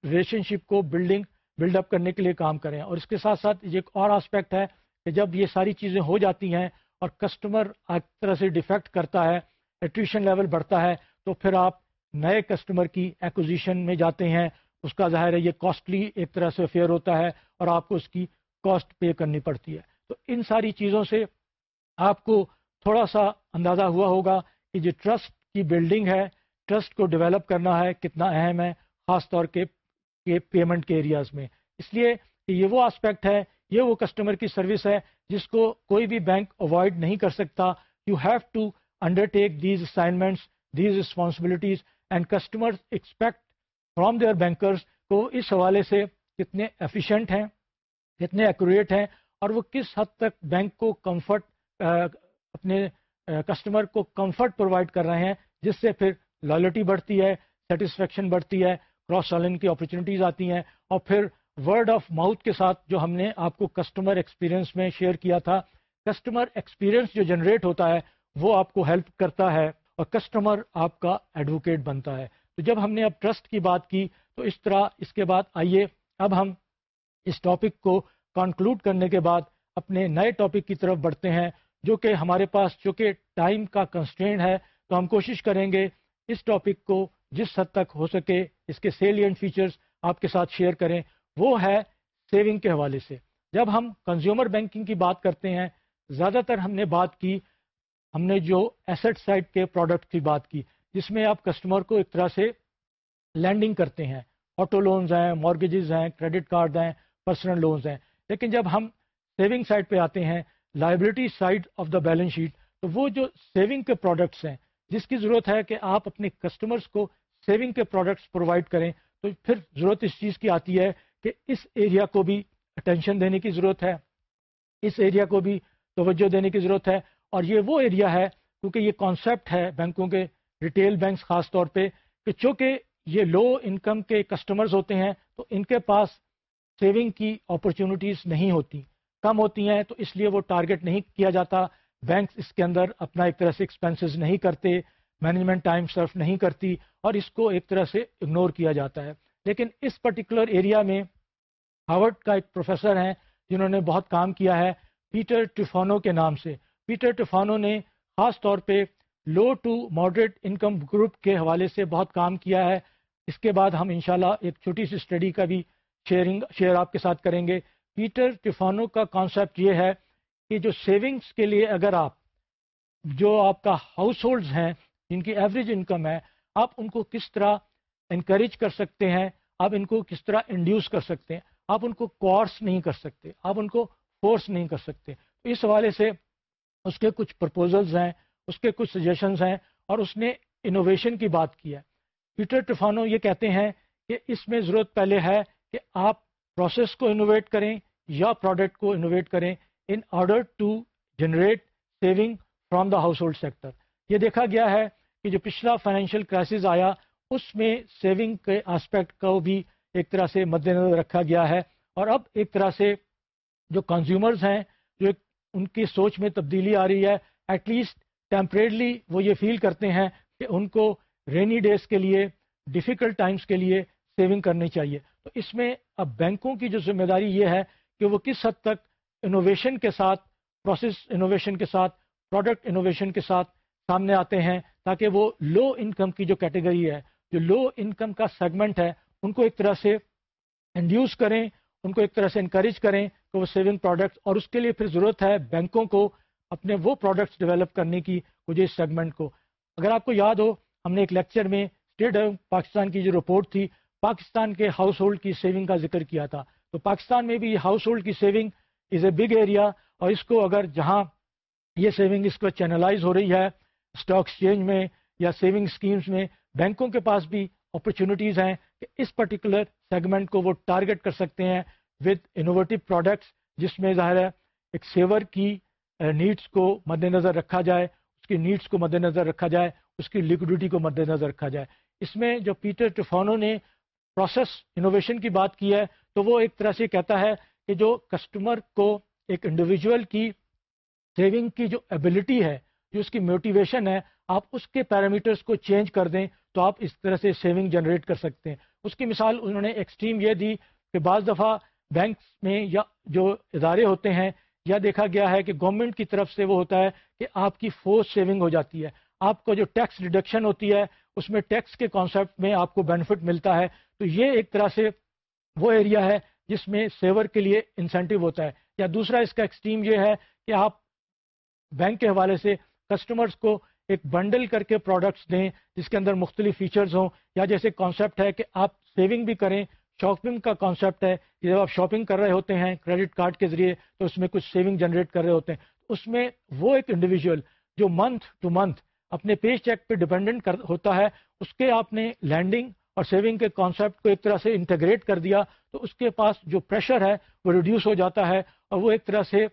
ریلیشن شپ کو بلڈنگ بلڈ اپ کرنے کے لیے کام کریں۔ اور اس کے ساتھ ساتھ یہ ایک اور آسپیکٹ ہے کہ جب یہ ساری چیزیں ہو جاتی ہیں اور کسٹمر ایک طرح سے ڈیفیکٹ کرتا ہے ایٹریشن لیول بڑھتا ہے، تو پھر آپ نئے کسٹمر کی ایکوزیشن میں جاتے ہیں، اس کا ظاہر ہے یہ کاسٹلی ایک طرح سے فیئر ہوتا ہے اور آپ کو اس کی کاسٹ پے کرنی پڑتی ہے۔ تو ان ساری چیزوں سے آپ کو تھوڑا سا اندازہ ہوا ہوگا کہ جو ٹرسٹ کی بلڈنگ ہے ٹرسٹ کو ڈیولپ کرنا ہے، کتنا اہم ہے، خاص طور کے پیمنٹ کے ایریاز میں۔ اس لیے کہ یہ وہ آسپیکٹ ہے، یہ وہ کسٹمر کی سروس ہے جس کو کوئی بھی بینک اوائڈ نہیں کر سکتا۔ You have to undertake these assignments these responsibilities and customer expect from their bankers کو اس حوالے سے کتنے ایفیشینٹ ہیں، کتنے ایکوریٹ ہیں اور وہ کس حد تک بینک کو کمفرٹ اپنے کسٹمر کو کمفرٹ پرووائڈ کر رہے ہیں، جس سے پھر لائلٹی بڑھتی ہے سیٹسفیکشن بڑھتی ہے کراس سیلنگ کی اپرچونیٹیز آتی ہیں اور پھر ورڈ آف ماؤتھ کے ساتھ جو ہم نے آپ کو کسٹمر ایکسپیرینس میں شیئر کیا تھا کسٹمر ایکسپیرینس جو جنریٹ ہوتا ہے، وہ آپ کو ہیلپ کرتا ہے۔ اور کسٹمر آپ کا ایڈوکیٹ بنتا ہے۔ تو جب ہم نے اب ٹرسٹ کی بات کی، تو اس طرح اس کے بعد آئیے، اب ہم اس ٹاپک کو کنکلوڈ کرنے کے بعد اپنے نئے ٹاپک کی طرف بڑھتے ہیں، جو کہ ہمارے پاس چونکہ ٹائم کا کنسٹرین ہے، تو ہم کوشش کریں گے اس ٹاپک کو جس حد تک ہو سکے اس کے سیلینٹ فیچرز آپ کے ساتھ شیئر کریں۔ وہ ہے سیونگ کے حوالے سے۔ جب ہم کنزیومر بینکنگ کی بات کرتے ہیں، زیادہ تر ہم نے بات کی ہم نے جو ایسٹ سائڈ کے پروڈکٹ کی بات کی، جس میں آپ کسٹمر کو ایک طرح سے لینڈنگ کرتے ہیں۔ آٹو لونز ہیں مارگیجز ہیں کریڈٹ کارڈ ہیں پرسنل لونز ہیں۔ لیکن جب ہم سیونگ سائڈ پہ آتے ہیں liability side of the balance sheet تو وہ جو سیونگ کے پروڈکٹس ہیں، جس کی ضرورت ہے کہ آپ اپنے کسٹمرز کو سیونگ کے پروڈکٹس پرووائڈ کریں، تو پھر ضرورت اس چیز کی آتی ہے کہ اس ایریا کو بھی اٹینشن دینے کی ضرورت ہے۔ اس ایریا کو بھی توجہ دینے کی ضرورت ہے۔ اور یہ وہ ایریا ہے کیونکہ یہ کانسیپٹ ہے بینکوں کے ریٹیل بینکس خاص طور پہ کہ چونکہ یہ لو انکم کے کسٹمرز ہوتے ہیں تو ان کے پاس سیونگ کی اپرچونیٹیز نہیں ہوتی۔ کم ہوتی ہیں تو اس لیے وہ ٹارگٹ نہیں کیا جاتا۔ بینکس اس کے اندر اپنا ایک طرح سے ایکسپینسز نہیں کرتے مینجمنٹ ٹائم سرف نہیں کرتی اور اس کو ایک طرح سے اگنور کیا جاتا ہے۔ لیکن اس پرٹیکولر ایریا میں ہاورڈ کا ایک پروفیسر ہیں جنہوں نے بہت کام کیا ہے، پیٹر ٹفانو کے نام سے۔ پیٹر ٹفانو نے خاص طور پہ low to moderate income group کے حوالے سے بہت کام کیا ہے۔ اس کے بعد ہم انشاءاللہ ایک چھوٹی سی اسٹڈی کا بھی شیئرنگ شیئر آپ کے ساتھ کریں گے۔ پیٹر ٹفانو کا کانسیپٹ یہ ہے کہ جو سیونگز کے لیے اگر آپ جو آپ کا ہاؤس ہولڈز ہیں، جن کی ایوریج انکم ہے، آپ ان کو کس طرح انکریج کر سکتے ہیں؟ آپ ان کو کس طرح انڈیوس کر سکتے ہیں؟ آپ ان کو کورس نہیں کر سکتے، آپ ان کو فورس نہیں کر سکتے۔ اس حوالے سے اس کے کچھ پرپوزلز ہیں، اس کے کچھ سجیشنز ہیں اور اس نے انوویشن کی بات کی ہے۔ پیٹر ٹفانو یہ کہتے ہیں کہ اس میں ضرورت پہلے ہے کہ آپ پروسیس کو انوویٹ کریں یا پروڈکٹ کو انوویٹ کریں in order to generate saving from the household sector یہ دیکھا گیا ہے کہ جو پچھلا فائنینشیل کرائسس آیا، اس میں سیونگ کے آسپیکٹ کو بھی ایک طرح سے مد نظر رکھا گیا ہے۔ اور اب ایک طرح سے جو کنزیومرز ہیں، جو ایک ان کی سوچ میں تبدیلی آ رہی ہے۔ ایٹ لیسٹ ٹیمپریرلی وہ یہ فیل کرتے ہیں کہ ان کو رینی ڈیز کے لیے ڈیفیکلٹ ٹائمز کے لیے سیونگ کرنی چاہیے۔ تو اس میں اب بینکوں کی جو ذمہ داری یہ ہے کہ وہ کس حد تک انوویشن کے ساتھ پروسیس انوویشن کے ساتھ پروڈکٹ انوویشن کے ساتھ سامنے آتے ہیں تاکہ وہ لو انکم کی جو کیٹیگری ہے، جو لو انکم کا سیگمنٹ ہے، ان کو ایک طرح سے انڈیوس کریں ان کو ایک طرح سے انکریج کریں کہ وہ سیونگ پروڈکٹس اور اس کے لیے پھر ضرورت ہے بینکوں کو اپنے وہ پروڈکٹس ڈیولپ کرنے کی مجھے اس سیگمنٹ کو۔ اگر آپ کو یاد ہو، ہم نے ایک لیکچر میں اسٹیٹ پاکستان کی جو رپورٹ تھی، پاکستان کے ہاؤس ہولڈ کی سیونگ کا ذکر کیا تھا۔ تو پاکستان میں بھی ہاؤس ہولڈ کی saving is a big area اور اس کو اگر جہاں یہ سیونگ اس کو چینلائز ہو رہی ہے اسٹاک ایکسچینج میں یا سیونگ اسکیمز میں، بینکوں کے پاس بھی اپرچونیٹیز ہیں کہ اس پرٹیکولر سیگمنٹ کو وہ ٹارگٹ کر سکتے ہیں ود انوویٹو پروڈکٹس جس میں ظاہر ہے ایک سیور کی نیڈس کو مد نظر رکھا جائے، اس کی نیڈس کو مد نظر رکھا جائے، اس کی لیکوڈیٹی کو مد نظر رکھا جائے۔ اس میں جو پیٹر ٹفانو نے پروسیس انوویشن کی بات کی ہے، تو وہ ایک طرح سے کہتا ہے کہ جو کسٹمر کو ایک انڈیویجول کی سیونگ کی جو ایبلٹی ہے، جو اس کی موٹیویشن ہے، آپ اس کے پیرامیٹرز کو چینج کر دیں تو آپ اس طرح سے سیونگ جنریٹ کر سکتے ہیں۔ اس کی مثال انہوں نے ایکسٹریم یہ دی کہ بعض دفعہ بینکس میں یا جو ادارے ہوتے ہیں، یا دیکھا گیا ہے کہ گورنمنٹ کی طرف سے وہ ہوتا ہے کہ آپ کی فورس سیونگ ہو جاتی ہے۔ آپ کو جو ٹیکس ڈیڈکشن ہوتی ہے، اس میں ٹیکس کے کانسیپٹ میں آپ کو بینیفٹ ملتا ہے۔ تو یہ ایک طرح سے وہ ایریا ہے جس میں سیور کے لیے انسینٹیو ہوتا ہے۔ یا دوسرا اس کا ایکسٹریم یہ ہے کہ آپ بینک کے حوالے سے کسٹمرز کو ایک بنڈل کر کے پروڈکٹس دیں جس کے اندر مختلف فیچرز ہوں، یا جیسے کانسیپٹ ہے کہ آپ سیونگ بھی کریں شاپنگ کا کانسیپٹ ہے جب آپ شاپنگ کر رہے ہوتے ہیں کریڈٹ کارڈ کے ذریعے، تو اس میں کچھ سیونگ جنریٹ کر رہے ہوتے ہیں۔ اس میں وہ ایک انڈیویجول جو منتھ ٹو منتھ اپنے پے چیک پہ ڈپینڈنٹ ہوتا ہے، اس کے آپ نے لینڈنگ اور سیونگ کے کانسیپٹ کو ایک طرح سے انٹیگریٹ کر دیا، تو اس کے پاس جو پریشر ہے وہ ریڈیوس ہو جاتا ہے اور وہ ایک طرح سے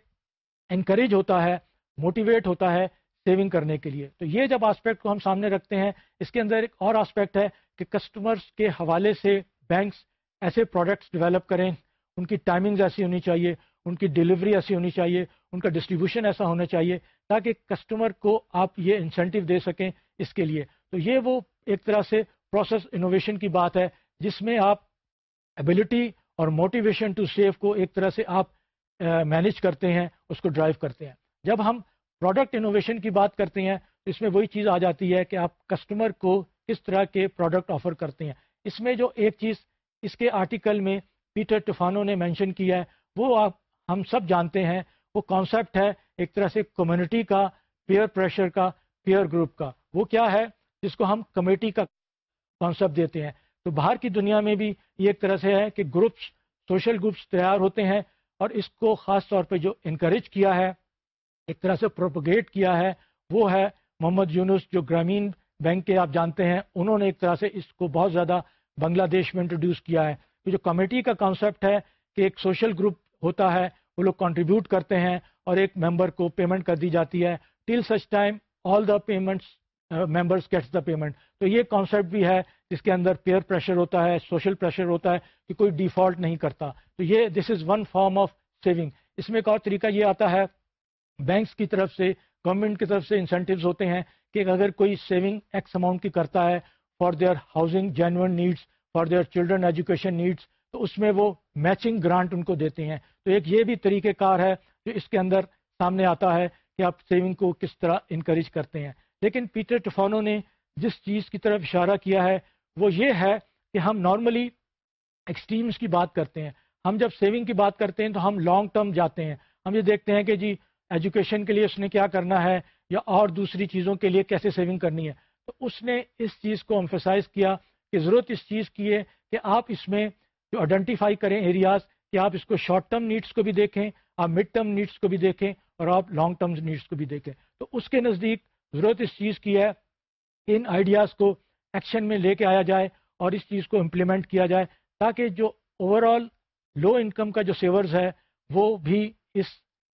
انکریج ہوتا ہے موٹیویٹ ہوتا ہے سیونگ کرنے کے لیے۔ تو یہ جب آسپیکٹ کو ہم سامنے رکھتے ہیں، اس کے اندر ایک اور آسپیکٹ ہے کہ کسٹمرز کے حوالے سے بینکس ایسے پروڈکٹس ڈیولپ کریں۔ ان کی ٹائمنگز ایسی ہونی چاہیے، ان کی ڈلیوری ایسی ہونی چاہیے، ان کا ڈسٹریبیوشن ایسا ہونا چاہیے تاکہ کسٹمر کو آپ یہ انسینٹیو دے سکیں اس کے لیے۔ تو یہ وہ ایک طرح سے پروسیس انوویشن کی بات ہے، جس میں آپ ایبلٹی اور موٹیویشن ٹو سیو کو ایک طرح سے آپ مینج کرتے ہیں، اس کو ڈرائیو کرتے ہیں۔ جب ہم پروڈکٹ انوویشن کی بات کرتے ہیں تو اس میں وہی چیز آ جاتی ہے کہ آپ کسٹمر کو کس طرح کے پروڈکٹ آفر کرتے ہیں۔ اس میں جو ایک چیز اس کے آرٹیکل میں پیٹر ٹفانو نے مینشن کیا ہے، وہ آپ، ہم سب جانتے ہیں، وہ کانسیپٹ ہے ایک طرح سے کمیونٹی کا پیئر پریشر کا پیئر گروپ کا۔ وہ کیا ہے؟ جس کو ہم کمیٹی کا کانسیپٹ دیتے ہیں۔ تو باہر کی دنیا میں بھی یہ ایک طرح سے ہے کہ گروپس سوشل گروپس تیار ہوتے ہیں اور اس کو خاص طور پہ جو انکریج کیا ہے ایک طرح سے پروپگیٹ کیا ہے، وہ ہے محمد یونس جو گرامین بینک کے آپ جانتے ہیں، انہوں نے ایک طرح سے اس کو بہت زیادہ بنگلہ دیش میں انٹروڈیوس کیا ہے۔ تو جو کمیٹی کا کانسیپٹ ہے کہ ایک سوشل گروپ ہوتا ہے، وہ لوگ کنٹریبیوٹ کرتے ہیں اور ایک ممبر کو پیمنٹ کر دی جاتی ہے۔ Till such time all the payments members gets the payment تو یہ کانسیپٹ بھی ہے جس کے اندر پیئر پریشر ہوتا ہے سوشل پریشر ہوتا ہے کہ کوئی ڈیفالٹ نہیں کرتا۔ تو یہ this is one form of saving اس میں ایک اور طریقہ یہ آتا ہے بینکس کی طرف سے گورنمنٹ کی طرف سے انسینٹیوز ہوتے ہیں کہ اگر کوئی سیونگ ایکس اماؤنٹ کی کرتا ہے for their housing genuine needs for their children education needs تو اس میں وہ میچنگ گرانٹ ان کو دیتے ہیں۔ تو ایک یہ بھی طریقہ کار ہے جو اس کے اندر سامنے آتا ہے کہ آپ سیونگ کو کس طرح انکریج کرتے ہیں۔ لیکن پیٹر ٹفانو نے جس چیز کی طرف اشارہ کیا ہے، وہ یہ ہے کہ ہم نارملی ایکسٹریمس کی بات کرتے ہیں۔ ہم جب سیونگ کی بات کرتے ہیں تو ہم لانگ ٹرم جاتے ہیں۔ ہم یہ دیکھتے ہیں کہ جی ایجوکیشن کے لیے اس نے کیا کرنا ہے یا اور دوسری چیزوں کے لیے کیسے سیونگ کرنی ہے؟ تو اس نے اس چیز کو امفیسائز کیا کہ ضرورت اس چیز کی ہے کہ آپ اس میں جو آئیڈینٹیفائی کریں ایریاز کہ آپ اس کو شارٹ ٹرم نیڈس کو بھی دیکھیں، آپ مڈ ٹرم نیڈس کو بھی دیکھیں اور آپ لانگ ٹرم نیڈس کو بھی دیکھیں۔ تو اس کے نزدیک ضرورت اس چیز کی ہے کہ ان آئیڈیاز کو ایکشن میں لے کے آیا جائے اور اس چیز کو امپلیمنٹ کیا جائے تاکہ جو اوور آل لو انکم کا جو سیورز ہے وہ بھی اس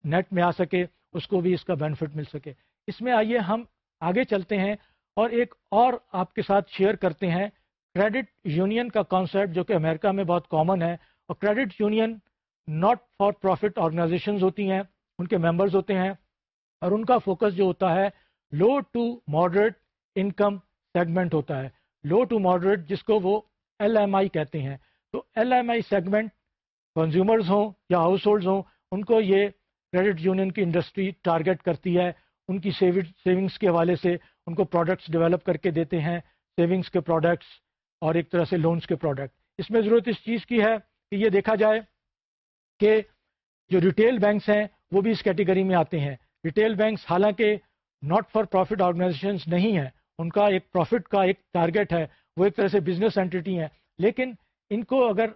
نیٹ میں آ سکے، اس کو بھی اس کا بینیفٹ مل سکے۔ اس میں آئیے ہم آگے چلتے ہیں اور ایک اور آپ کے ساتھ شیئر کرتے ہیں کریڈٹ یونین کا کانسیپٹ جو کہ امریکہ میں بہت کامن ہے۔ اور credit union not for profit organisations ہوتی ہیں، ان کے ممبرز ہوتے ہیں۔ اور ان کا فوکس جو ہوتا ہے low to moderate income segment ہوتا ہے۔ لو ٹو ماڈریٹ جس کو وہ ایل ایم آئی کہتے ہیں۔ تو L M I segment consumers ہوں یا ہاؤس ہولڈز ہوں، ان کو یہ کریڈٹ یونین کی انڈسٹری ٹارگیٹ کرتی ہے، ان کی سیونگس کے حوالے سے ان کو پروڈکٹس ڈیولپ کر کے دیتے ہیں سیونگس کے پروڈکٹس اور ایک طرح سے لونس کے پروڈکٹ۔ اس میں ضرورت اس چیز کی ہے کہ یہ دیکھا جائے کہ جو ریٹیل بینکس ہیں، وہ بھی اس کیٹیگری میں آتے ہیں۔ ریٹیل بینکس حالانکہ ناٹ فار پروفٹ آرگنائزیشنس نہیں ہیں، ان کا ایک پروفٹ کا ایک ٹارگیٹ ہے، وہ ایک طرح سے بزنس اینٹی ہیں۔ لیکن ان کو اگر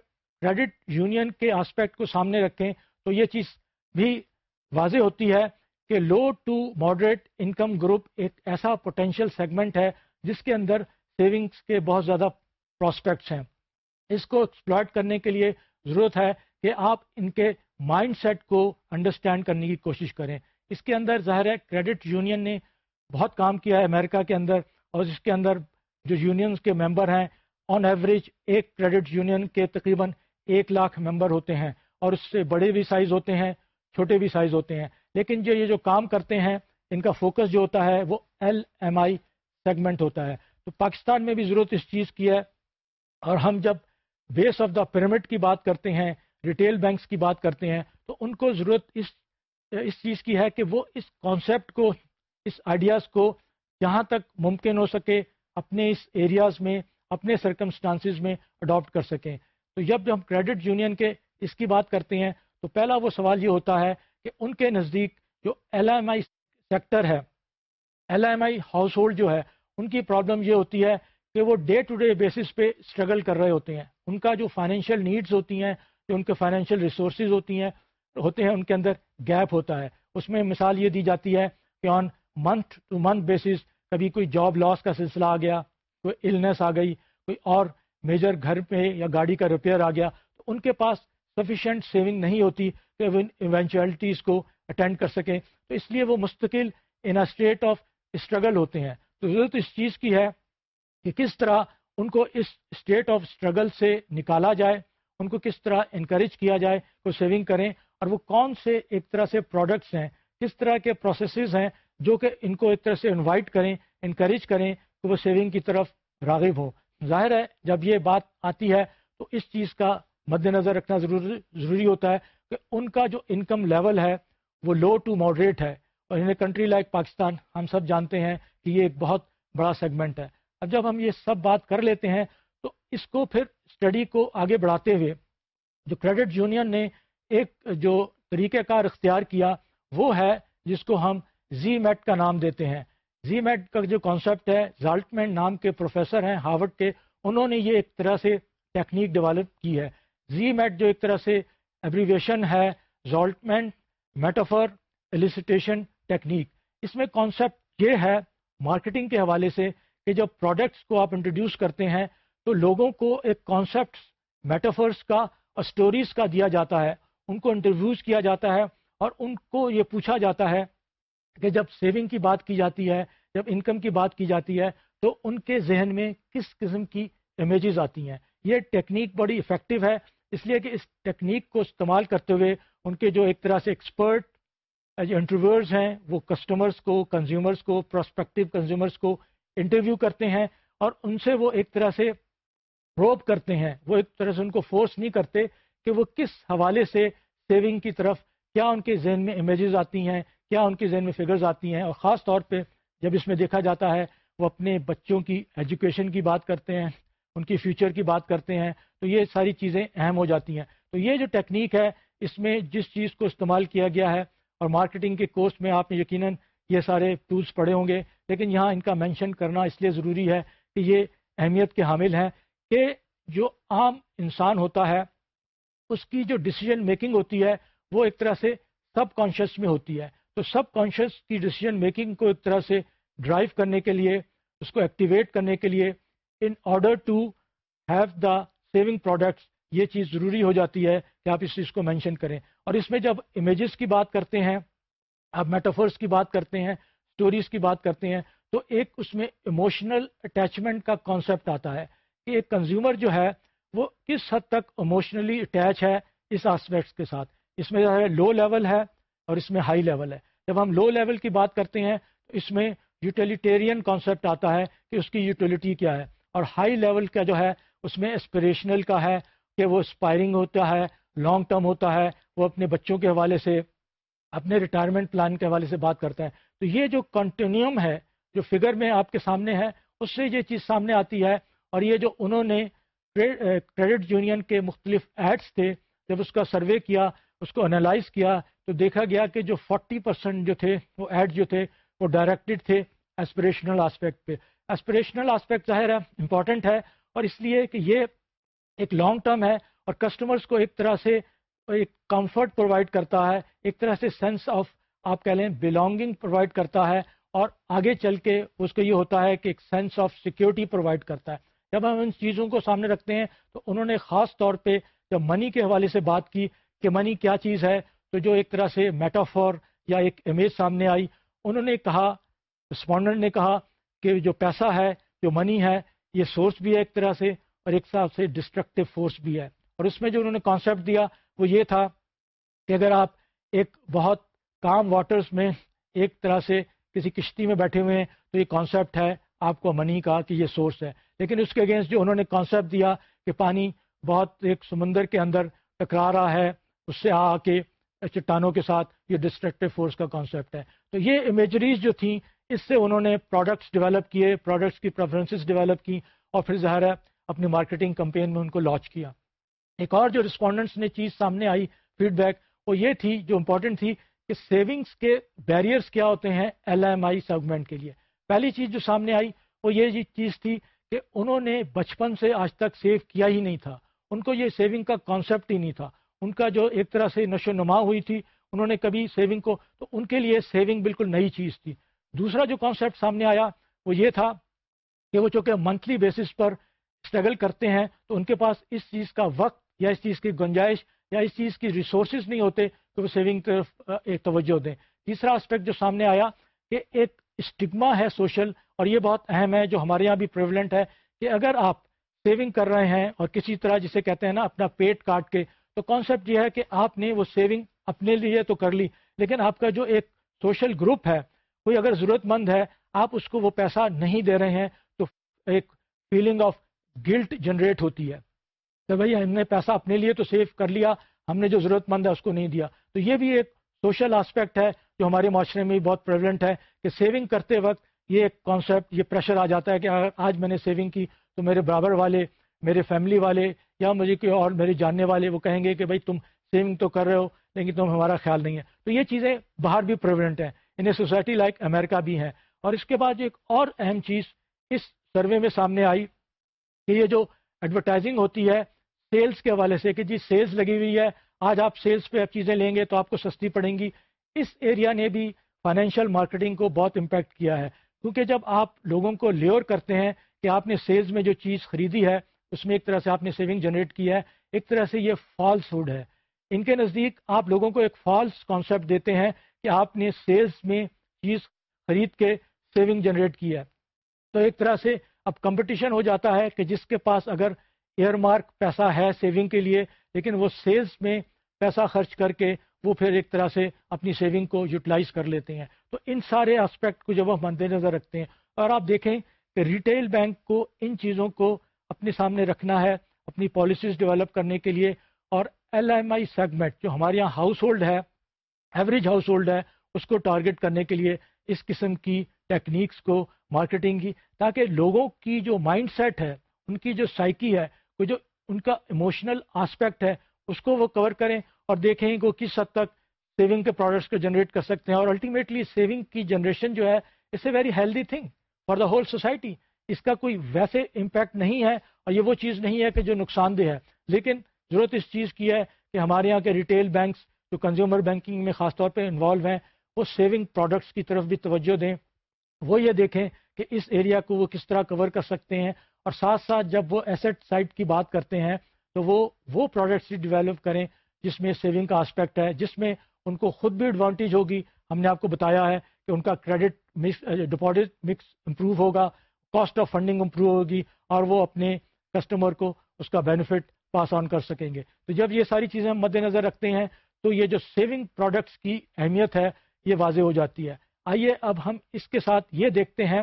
کریڈٹ یونین کے آسپیکٹ کو سامنے رکھیں تو یہ چیز بھی واضح ہوتی ہے کہ low to moderate income group ایک ایسا پوٹینشیل سیگمنٹ ہے جس کے اندر سیونگس کے بہت زیادہ پراسپیکٹس ہیں۔ اس کو ایکسپلائٹ کرنے کے لیے ضرورت ہے کہ آپ ان کے مائنڈ سیٹ کو انڈرسٹینڈ کرنے کی کوشش کریں۔ اس کے اندر ظاہر ہے کریڈٹ یونین نے بہت کام کیا ہے امریکہ کے اندر اور اس کے اندر جو یونینز کے ممبر ہیں آن ایوریج ایک کریڈٹ یونین کے تقریباً ایک لاکھ ممبر ہوتے ہیں اور اس سے بڑے بھی سائز ہوتے ہیں۔ چھوٹے بھی سائز ہوتے ہیں۔ لیکن جو یہ جو کام کرتے ہیں، ان کا فوکس جو ہوتا ہے، وہ ایل ایم آئی سیگمنٹ ہوتا ہے۔ تو پاکستان میں بھی ضرورت اس چیز کی ہے۔ اور ہم جب بیس آف دا پیرامڈ کی بات کرتے ہیں ریٹیل بینکس کی بات کرتے ہیں، تو ان کو ضرورت اس اس چیز کی ہے کہ وہ اس کانسیپٹ کو، اس آئیڈیاز کو جہاں تک ممکن ہو سکے، اپنے اس ایریاز میں، اپنے سرکمسٹانسز میں اڈاپٹ کر سکیں۔ تو جب ہم کریڈٹ یونین کے اس کی بات کرتے ہیں تو پہلا وہ سوال یہ ہوتا ہے کہ ان کے نزدیک جو ایل ایم آئی سیکٹر ہے L M I household جو ہے، ان کی پرابلم یہ ہوتی ہے کہ وہ ڈے ٹو ڈے بیسس پہ اسٹرگل کر رہے ہوتے ہیں۔ ان کا جو فائنینشیل نیڈز ہوتی ہیں، جو ان کے فائنینشیل ریسورسز ہوتی ہیں، ہوتے ہیں، ان کے اندر گیپ ہوتا ہے۔ اس میں مثال یہ دی جاتی ہے کہ on month to month basis کبھی کوئی جاب لاس کا سلسلہ آ گیا، کوئی النس آ گئی، کوئی اور میجر گھر پہ یا گاڑی کا ریپیئر آ گیا، تو ان کے پاس سفیشینٹ سیونگ نہیں ہوتی کہ وہ ایونچولیٹیز کو اٹینڈ کر سکیں۔ تو اس لیے وہ مستقل ان اسٹیٹ آف اسٹرگل ہوتے ہیں۔ تو ضرورت اس چیز کی ہے کہ کس طرح ان کو اس اسٹیٹ آف اسٹرگل سے نکالا جائے، ان کو کس طرح انکریج کیا جائے وہ سیونگ کریں۔ اور وہ کون سے ایک طرح سے پروڈکٹس ہیں، کس طرح کے پروسیسز ہیں جو کہ ان کو ایک طرح سے انوائٹ کریں انکریج کریں کہ وہ سیونگ کی طرف راغب ہوں۔ ظاہر ہے، جب یہ بات آتی ہے تو اس چیز کا مد نظر رکھنا ضروری ضروری ہوتا ہے کہ ان کا جو انکم لیول ہے وہ لو ٹو ماڈریٹ ہے اور ان کنٹری لائک پاکستان ہم سب جانتے ہیں کہ یہ ایک بہت بڑا سیگمنٹ ہے۔ اب جب ہم یہ سب بات کر لیتے ہیں تو اس کو پھر اسٹڈی کو آگے بڑھاتے ہوئے جو کریڈٹ یونین نے ایک جو طریقہ کار اختیار کیا وہ ہے جس کو ہم زی میٹ کا نام دیتے ہیں۔ زی میٹ کا جو کانسیپٹ ہے زالٹمنٹ نام کے پروفیسر ہیں ہارورڈ کے، انہوں نے یہ ایک طرح سے ٹیکنیک ڈیولپ کی ہے۔ زی میٹ جو ایک طرح سے ایبریویشن ہے زالٹمنٹ میٹافر ایلیسیٹیشن ٹیکنیک اس میں کانسیپٹ یہ ہے مارکیٹنگ کے حوالے سے کہ جب پروڈکٹس کو آپ انٹروڈیوس کرتے ہیں تو لوگوں کو ایک کانسیپٹ میٹافرس کا اور اسٹوریز کا دیا جاتا ہے۔ ان کو انٹرویوز کیا جاتا ہے اور ان کو یہ پوچھا جاتا ہے کہ جب سیونگ کی بات کی جاتی ہے، جب انکم کی بات کی جاتی ہے، تو ان کے ذہن میں کس قسم کی امیجز آتی ہیں۔ یہ ٹیکنیک بڑی افیکٹو ہے۔ اس لیے کہ اس ٹیکنیک کو استعمال کرتے ہوئے ان کے جو ایک طرح سے ایکسپرٹ جو انٹرویورز ہیں، وہ کسٹمرز کو کنزیومرز کو پراسپیکٹو کنزیومرز کو انٹرویو کرتے ہیں اور ان سے وہ ایک طرح سے روب کرتے ہیں۔ وہ ایک طرح سے ان کو فورس نہیں کرتے کہ وہ کس حوالے سے سیونگ کی طرف کیا ان کے ذہن میں امیجز آتی ہیں، کیا ان کے ذہن میں فگرز آتی ہیں۔ اور خاص طور پہ جب اس میں دیکھا جاتا ہے، وہ اپنے بچوں کی ایجوکیشن کی بات کرتے ہیں۔ ان کی فیوچر کی بات کرتے ہیں، تو یہ ساری چیزیں اہم ہو جاتی ہیں۔ تو یہ جو ٹیکنیک ہے، اس میں جس چیز کو استعمال کیا گیا ہے، اور مارکیٹنگ کے کورس میں آپ نے یقیناً یہ سارے ٹولس پڑھے ہوں گے، لیکن یہاں ان کا مینشن کرنا اس لیے ضروری ہے کہ یہ اہمیت کے حامل ہیں کہ جو عام انسان ہوتا ہے، اس کی جو ڈسیزن میکنگ ہوتی ہے، وہ ایک طرح سے سب کانشیس میں ہوتی ہے۔ تو سب کانشیس کی ڈسیزن میکنگ کو ایک طرح سے ڈرائیو کرنے کے لیے، اس کو ایکٹیویٹ کرنے کے لیے in order to have the saving products, یہ چیز ضروری ہو جاتی ہے کہ آپ اس چیز کو مینشن کریں۔ اور اس میں جب امیجز کی بات کرتے ہیں، آپ میٹافرس کی بات کرتے ہیں اسٹوریز کی بات کرتے ہیں، تو ایک اس میں ایموشنل اٹیچمنٹ کا کانسیپٹ آتا ہے کہ ایک کنزیومر جو ہے، وہ کس حد تک ایموشنلی اٹیچ ہے اس آسپیکٹس کے ساتھ۔ اس میں جو ہے لو لیول ہے اور اس میں ہائی لیول ہے۔ جب ہم لو لیول کی بات کرتے ہیں، تو اس میں یوٹیلیٹیرین کانسیپٹ آتا ہے کہ اس کی یوٹیلیٹی کیا ہے۔ اور ہائی لیول کا جو ہے، اس میں اسپریشنل کا ہے کہ وہ اسپائرنگ ہوتا ہے لانگ ٹرم ہوتا ہے، وہ اپنے بچوں کے حوالے سے، اپنے ریٹائرمنٹ پلان کے حوالے سے بات کرتا ہے تو یہ جو کنٹینیوم ہے، جو فگر میں آپ کے سامنے ہے، اس سے یہ چیز سامنے آتی ہے۔ اور یہ جو انہوں نے کریڈٹ یونین کے مختلف ایڈس تھے، جب اس کا سروے کیا، اس کو انالائز کیا، تو دیکھا گیا کہ جو فورٹی پرسینٹ جو تھے، وہ ایڈ جو تھے، وہ ڈائریکٹڈ تھے ایسپریشنل آسپیکٹ پہ۔ ایسپریشنل آسپیکٹ ظاہر ہے امپورٹنٹ ہے، اور اس لیے کہ یہ ایک لانگ ٹرم ہے اور کسٹمرز کو ایک طرح سے ایک کمفرٹ پرووائڈ کرتا ہے، ایک طرح سے سینس آف آپ کہہ لیں بلانگنگ پرووائڈ کرتا ہے اور آگے چل کے اس کو یہ ہوتا ہے کہ ایک سینس آف سیکیورٹی پرووائڈ کرتا ہے۔ جب ہم ان چیزوں کو سامنے رکھتے ہیں تو انہوں نے خاص طور پہ جب منی کے حوالے سے بات کی کہ منی کیا چیز ہے، تو جو ایک طرح سے میٹافور یا ایک امیج سامنے آئی، انہوں نے کہا رسپونڈنٹ نے کہا کہ جو پیسہ ہے، جو منی ہے، یہ سورس بھی ہے ایک طرح سے اور ایک حساب سے ڈسٹرکٹیو فورس بھی ہے۔ اور اس میں جو انہوں نے کانسیپٹ دیا وہ یہ تھا کہ اگر آپ ایک بہت کام واٹرز میں ایک طرح سے کسی کشتی میں بیٹھے ہوئے ہیں تو یہ کانسیپٹ ہے آپ کو منی کا کہ یہ سورس ہے۔ لیکن اس کے اگینسٹ جو انہوں نے کانسیپٹ دیا کہ پانی بہت ایک سمندر کے اندر ٹکرا رہا ہے، اس سے آ کے چٹانوں کے ساتھ یہ ڈسٹرکٹیو فورس کا کانسیپٹ ہے۔ تو یہ امیجریز جو تھیں اس سے انہوں نے پروڈکٹس ڈیولپ کیے پروڈکٹس کی پریفرنسز ڈیولپ کی اور پھر ظاہر ہے اپنی مارکیٹنگ کمپین میں ان کو لانچ کیا۔ ایک اور جو رسپونڈنٹس نے چیز سامنے آئی فیڈ بیک وہ یہ تھی جو امپورٹنٹ تھی کہ سیونگس کے بیریئرس کیا ہوتے ہیں ایل ایم آئی سیگمنٹ کے لیے۔ پہلی چیز جو سامنے آئی وہ یہ جی چیز تھی کہ انہوں نے بچپن سے آج تک سیو کیا ہی نہیں تھا۔ ان کو یہ سیونگ کا کانسیپٹ ہی نہیں تھا۔ ان کا جو ایک طرح سے نشو نما ہوئی تھی، انہوں نے کبھی سیونگ کو تو ان کے لیے سیونگ بالکل نئی چیز تھی۔ دوسرا جو کانسیپٹ سامنے آیا وہ یہ تھا کہ وہ چونکہ منتھلی بیسس پر اسٹرگل کرتے ہیں تو ان کے پاس اس چیز کا وقت یا اس چیز کی گنجائش یا اس چیز کی ریسورسز نہیں ہوتے کہ وہ سیونگ طرف ایک توجہ دیں۔ تیسرا اسپیکٹ جو سامنے آیا کہ ایک اسٹگما ہے سوشل اور یہ بہت اہم ہے جو ہمارے یہاں بھی پریولنٹ ہے کہ اگر آپ سیونگ کر رہے ہیں اور کسی طرح جسے کہتے ہیں نا اپنا پیٹ کاٹ کے، تو کانسیپٹ یہ ہے کہ آپ نے وہ سیونگ اپنے لیے تو کر لی، لیکن آپ کا جو ایک سوشل گروپ ہے کوئی اگر ضرورت مند ہے، آپ اس کو وہ پیسہ نہیں دے رہے ہیں، تو ایک فیلنگ آف گلٹ جنریٹ ہوتی ہے۔ کہ بھائی، ہم نے پیسہ اپنے لیے تو سیو کر لیا، ہم نے جو ضرورت مند ہے اس کو نہیں دیا۔ تو یہ بھی ایک سوشل آسپیکٹ ہے جو ہمارے معاشرے میں بہت پریولنٹ ہے کہ سیونگ کرتے وقت یہ ایک کانسیپٹ یہ پریشر آ جاتا ہے کہ آج میں نے سیونگ کی تو میرے برابر والے، میرے فیملی والے یا مجھے کوئی اور، میرے جاننے والے وہ کہیں گے کہ بھائی، تم سیونگ تو کر رہے ہو، لیکن تم ہمارا خیال نہیں ہے۔ تو یہ چیزیں باہر بھی پریولنٹ ہیں۔ ان اے سوسائٹی لائک امریکہ بھی ہیں۔ اور اس کے بعد ایک اور اہم چیز اس سروے میں سامنے آئی کہ یہ جو ایڈورٹائزنگ ہوتی ہے سیلز کے حوالے سے کہ جی سیلز لگی ہوئی ہے، آج آپ سیلز پہ چیزیں لیں گے تو آپ کو سستی پڑیں گی۔ اس ایریا نے بھی فائنینشیل مارکیٹنگ کو بہت امپیکٹ کیا ہے۔ کیونکہ جب آپ لوگوں کو لیور کرتے ہیں کہ آپ نے سیلز میں جو چیز خریدی ہے، اس میں ایک طرح سے آپ نے سیونگ جنریٹ کی ہے، ایک طرح سے یہ فالس ہوڈ ہے۔ ان کے نزدیک آپ لوگوں کو ایک فالس کانسیپٹ دیتے ہیں کہ آپ نے سیلز میں چیز خرید کے سیونگ جنریٹ کی ہے۔ تو ایک طرح سے اب کمپٹیشن ہو جاتا ہے کہ جس کے پاس اگر ایئر مارک پیسہ ہے سیونگ کے لیے، لیکن وہ سیلز میں پیسہ خرچ کر کے وہ پھر ایک طرح سے اپنی سیونگ کو یوٹیلائز کر لیتے ہیں۔ تو ان سارے اسپیکٹ کو جب ہم مد نظر رکھتے ہیں اور آپ دیکھیں کہ ریٹیل بینک کو ان چیزوں کو اپنے سامنے رکھنا ہے، اپنی پالیسیز ڈیولپ کرنے کے لیے اور ایل ایم آئی سیگمنٹ جو ہمارے یہاں ہاؤس ہولڈ ہے ایوریج ہاؤس ہولڈ ہے، اس کو ٹارگٹ کرنے کے لیے اس قسم کی ٹیکنیکس کو مارکیٹنگ کی، تاکہ لوگوں کی جو مائنڈ سیٹ ہے، ان کی جو سائیکی ہے، وہ جو ان کا ایموشنل آسپیکٹ ہے، اس کو وہ کور کریں اور دیکھیں کہ وہ کس حد تک سیونگ کے پروڈکٹس کو جنریٹ کر سکتے ہیں۔ اور الٹیمیٹلی سیونگ کی جنریشن جو ہے it's a very healthy thing for the whole society اس کا کوئی ویسے امپیکٹ نہیں ہے اور یہ وہ چیز نہیں ہے کہ جو نقصان دہ ہے۔ لیکن ضرورت اس چیز کی ہے کہ ہمارے یہاں کے ریٹیل بینکس جو کنزیومر بینکنگ میں خاص طور پہ انوالو ہیں، وہ سیونگ پروڈکٹس کی طرف بھی توجہ دیں۔ وہ یہ دیکھیں کہ اس ایریا کو وہ کس طرح کور کر سکتے ہیں۔ اور ساتھ ساتھ جب وہ ایسٹ سائٹ کی بات کرتے ہیں، تو وہ وہ پروڈکٹس ڈیولپ کریں، جس میں سیونگ کا آسپیکٹ ہے، جس میں ان کو خود بھی ایڈوانٹیج ہوگی۔ ہم نے آپ کو بتایا ہے کہ ان کا credit mix deposit mix improve ہوگا کاسٹ آف فنڈنگ امپروو ہوگی، اور وہ اپنے کسٹمر کو اس کا بینیفٹ پاس آن کر سکیں گے۔ تو جب یہ ساری چیزیں ہم مد نظر رکھتے ہیں تو یہ جو سیونگ پروڈکٹس کی اہمیت ہے، یہ واضح ہو جاتی ہے۔ آئیے اب ہم اس کے ساتھ یہ دیکھتے ہیں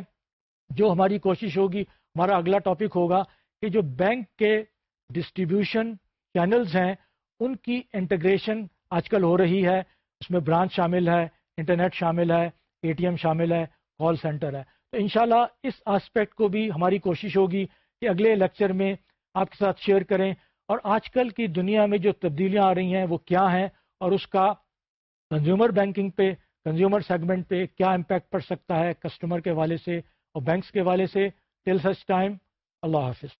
جو ہماری کوشش ہوگی۔ ہمارا اگلا ٹاپک ہوگا کہ جو بینک کے ڈسٹریبیوشن چینلز ہیں، ان کی انٹیگریشن آج کل ہو رہی ہے۔ اس میں برانچ شامل ہے انٹرنیٹ شامل ہے اے ٹی ایم شامل ہے کال سینٹر ہے۔ تو انشاءاللہ اس آسپیکٹ کو بھی ہماری کوشش ہوگی کہ اگلے لیکچر میں آپ کے ساتھ شیئر کریں۔ اور آج کل کی دنیا میں جو تبدیلیاں آ رہی ہیں، وہ کیا ہیں؟ اور اس کا کنزیومر بینکنگ پہ کنزیومر سیگمنٹ پہ کیا امپیکٹ پڑ سکتا ہے کسٹمر کے والے سے اور بینکس کے والے سے؟ ٹل سچ ٹائم اللہ حافظ۔